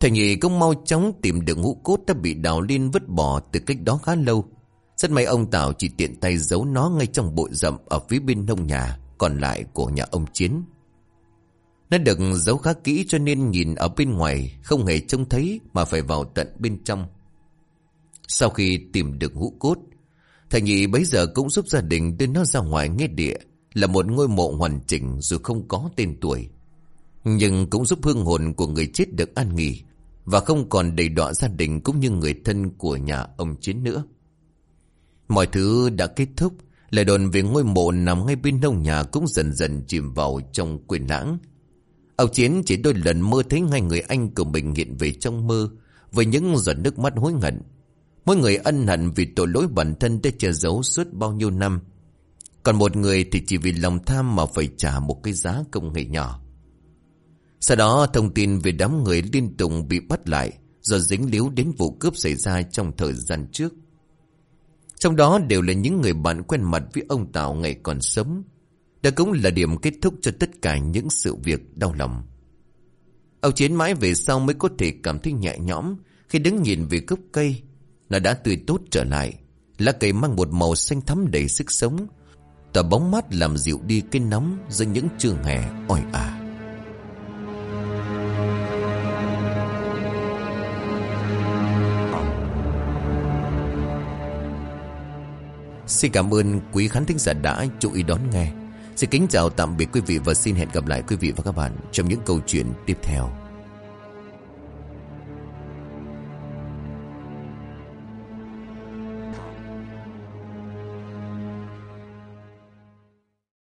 Speaker 1: Thầy nhị cũng mau chóng tìm được ngũ cốt đã bị đào lên vứt bỏ từ cách đó khá lâu. Rất may ông Tào chỉ tiện tay giấu nó ngay trong bụi rậm ở phía bên nông nhà, còn lại của nhà ông Chiến. Nó được giấu khá kỹ cho nên nhìn ở bên ngoài không hề trông thấy mà phải vào tận bên trong. Sau khi tìm được ngũ cốt, thầy nhị bấy giờ cũng giúp gia đình đưa nó ra ngoài nghe địa là một ngôi mộ hoàn chỉnh dù không có tên tuổi. Nhưng cũng giúp hương hồn của người chết được an nghỉ và không còn đầy đọa gia đình cũng như người thân của nhà ông Chiến nữa. Mọi thứ đã kết thúc, lời đồn về ngôi mộ nằm ngay bên nông nhà cũng dần dần chìm vào trong quyền lãng. Ông Chiến chỉ đôi lần mơ thấy ngay người anh của mình hiện về trong mơ với những giọt nước mắt hối hận. Mỗi người ân hận vì tội lỗi bản thân đã che giấu suốt bao nhiêu năm. Còn một người thì chỉ vì lòng tham mà phải trả một cái giá công nghệ nhỏ. Sau đó, thông tin về đám người liên tục bị bắt lại do dính líu đến vụ cướp xảy ra trong thời gian trước. Trong đó đều là những người bạn quen mặt với ông Tào ngày còn sống. Đó cũng là điểm kết thúc cho tất cả những sự việc đau lòng. Ông Chiến mãi về sau mới có thể cảm thấy nhẹ nhõm khi đứng nhìn về gốc cây. Nó đã tươi tốt trở lại. Lá cây mang một màu xanh thắm đầy sức sống Tờ bóng mát làm dịu đi cái nóng Giữa những trường hè oi ả Xin cảm ơn quý khán thính giả đã chú ý đón nghe. Xin kính chào tạm biệt quý vị Và xin hẹn gặp lại quý vị và các bạn Trong những câu chuyện tiếp theo.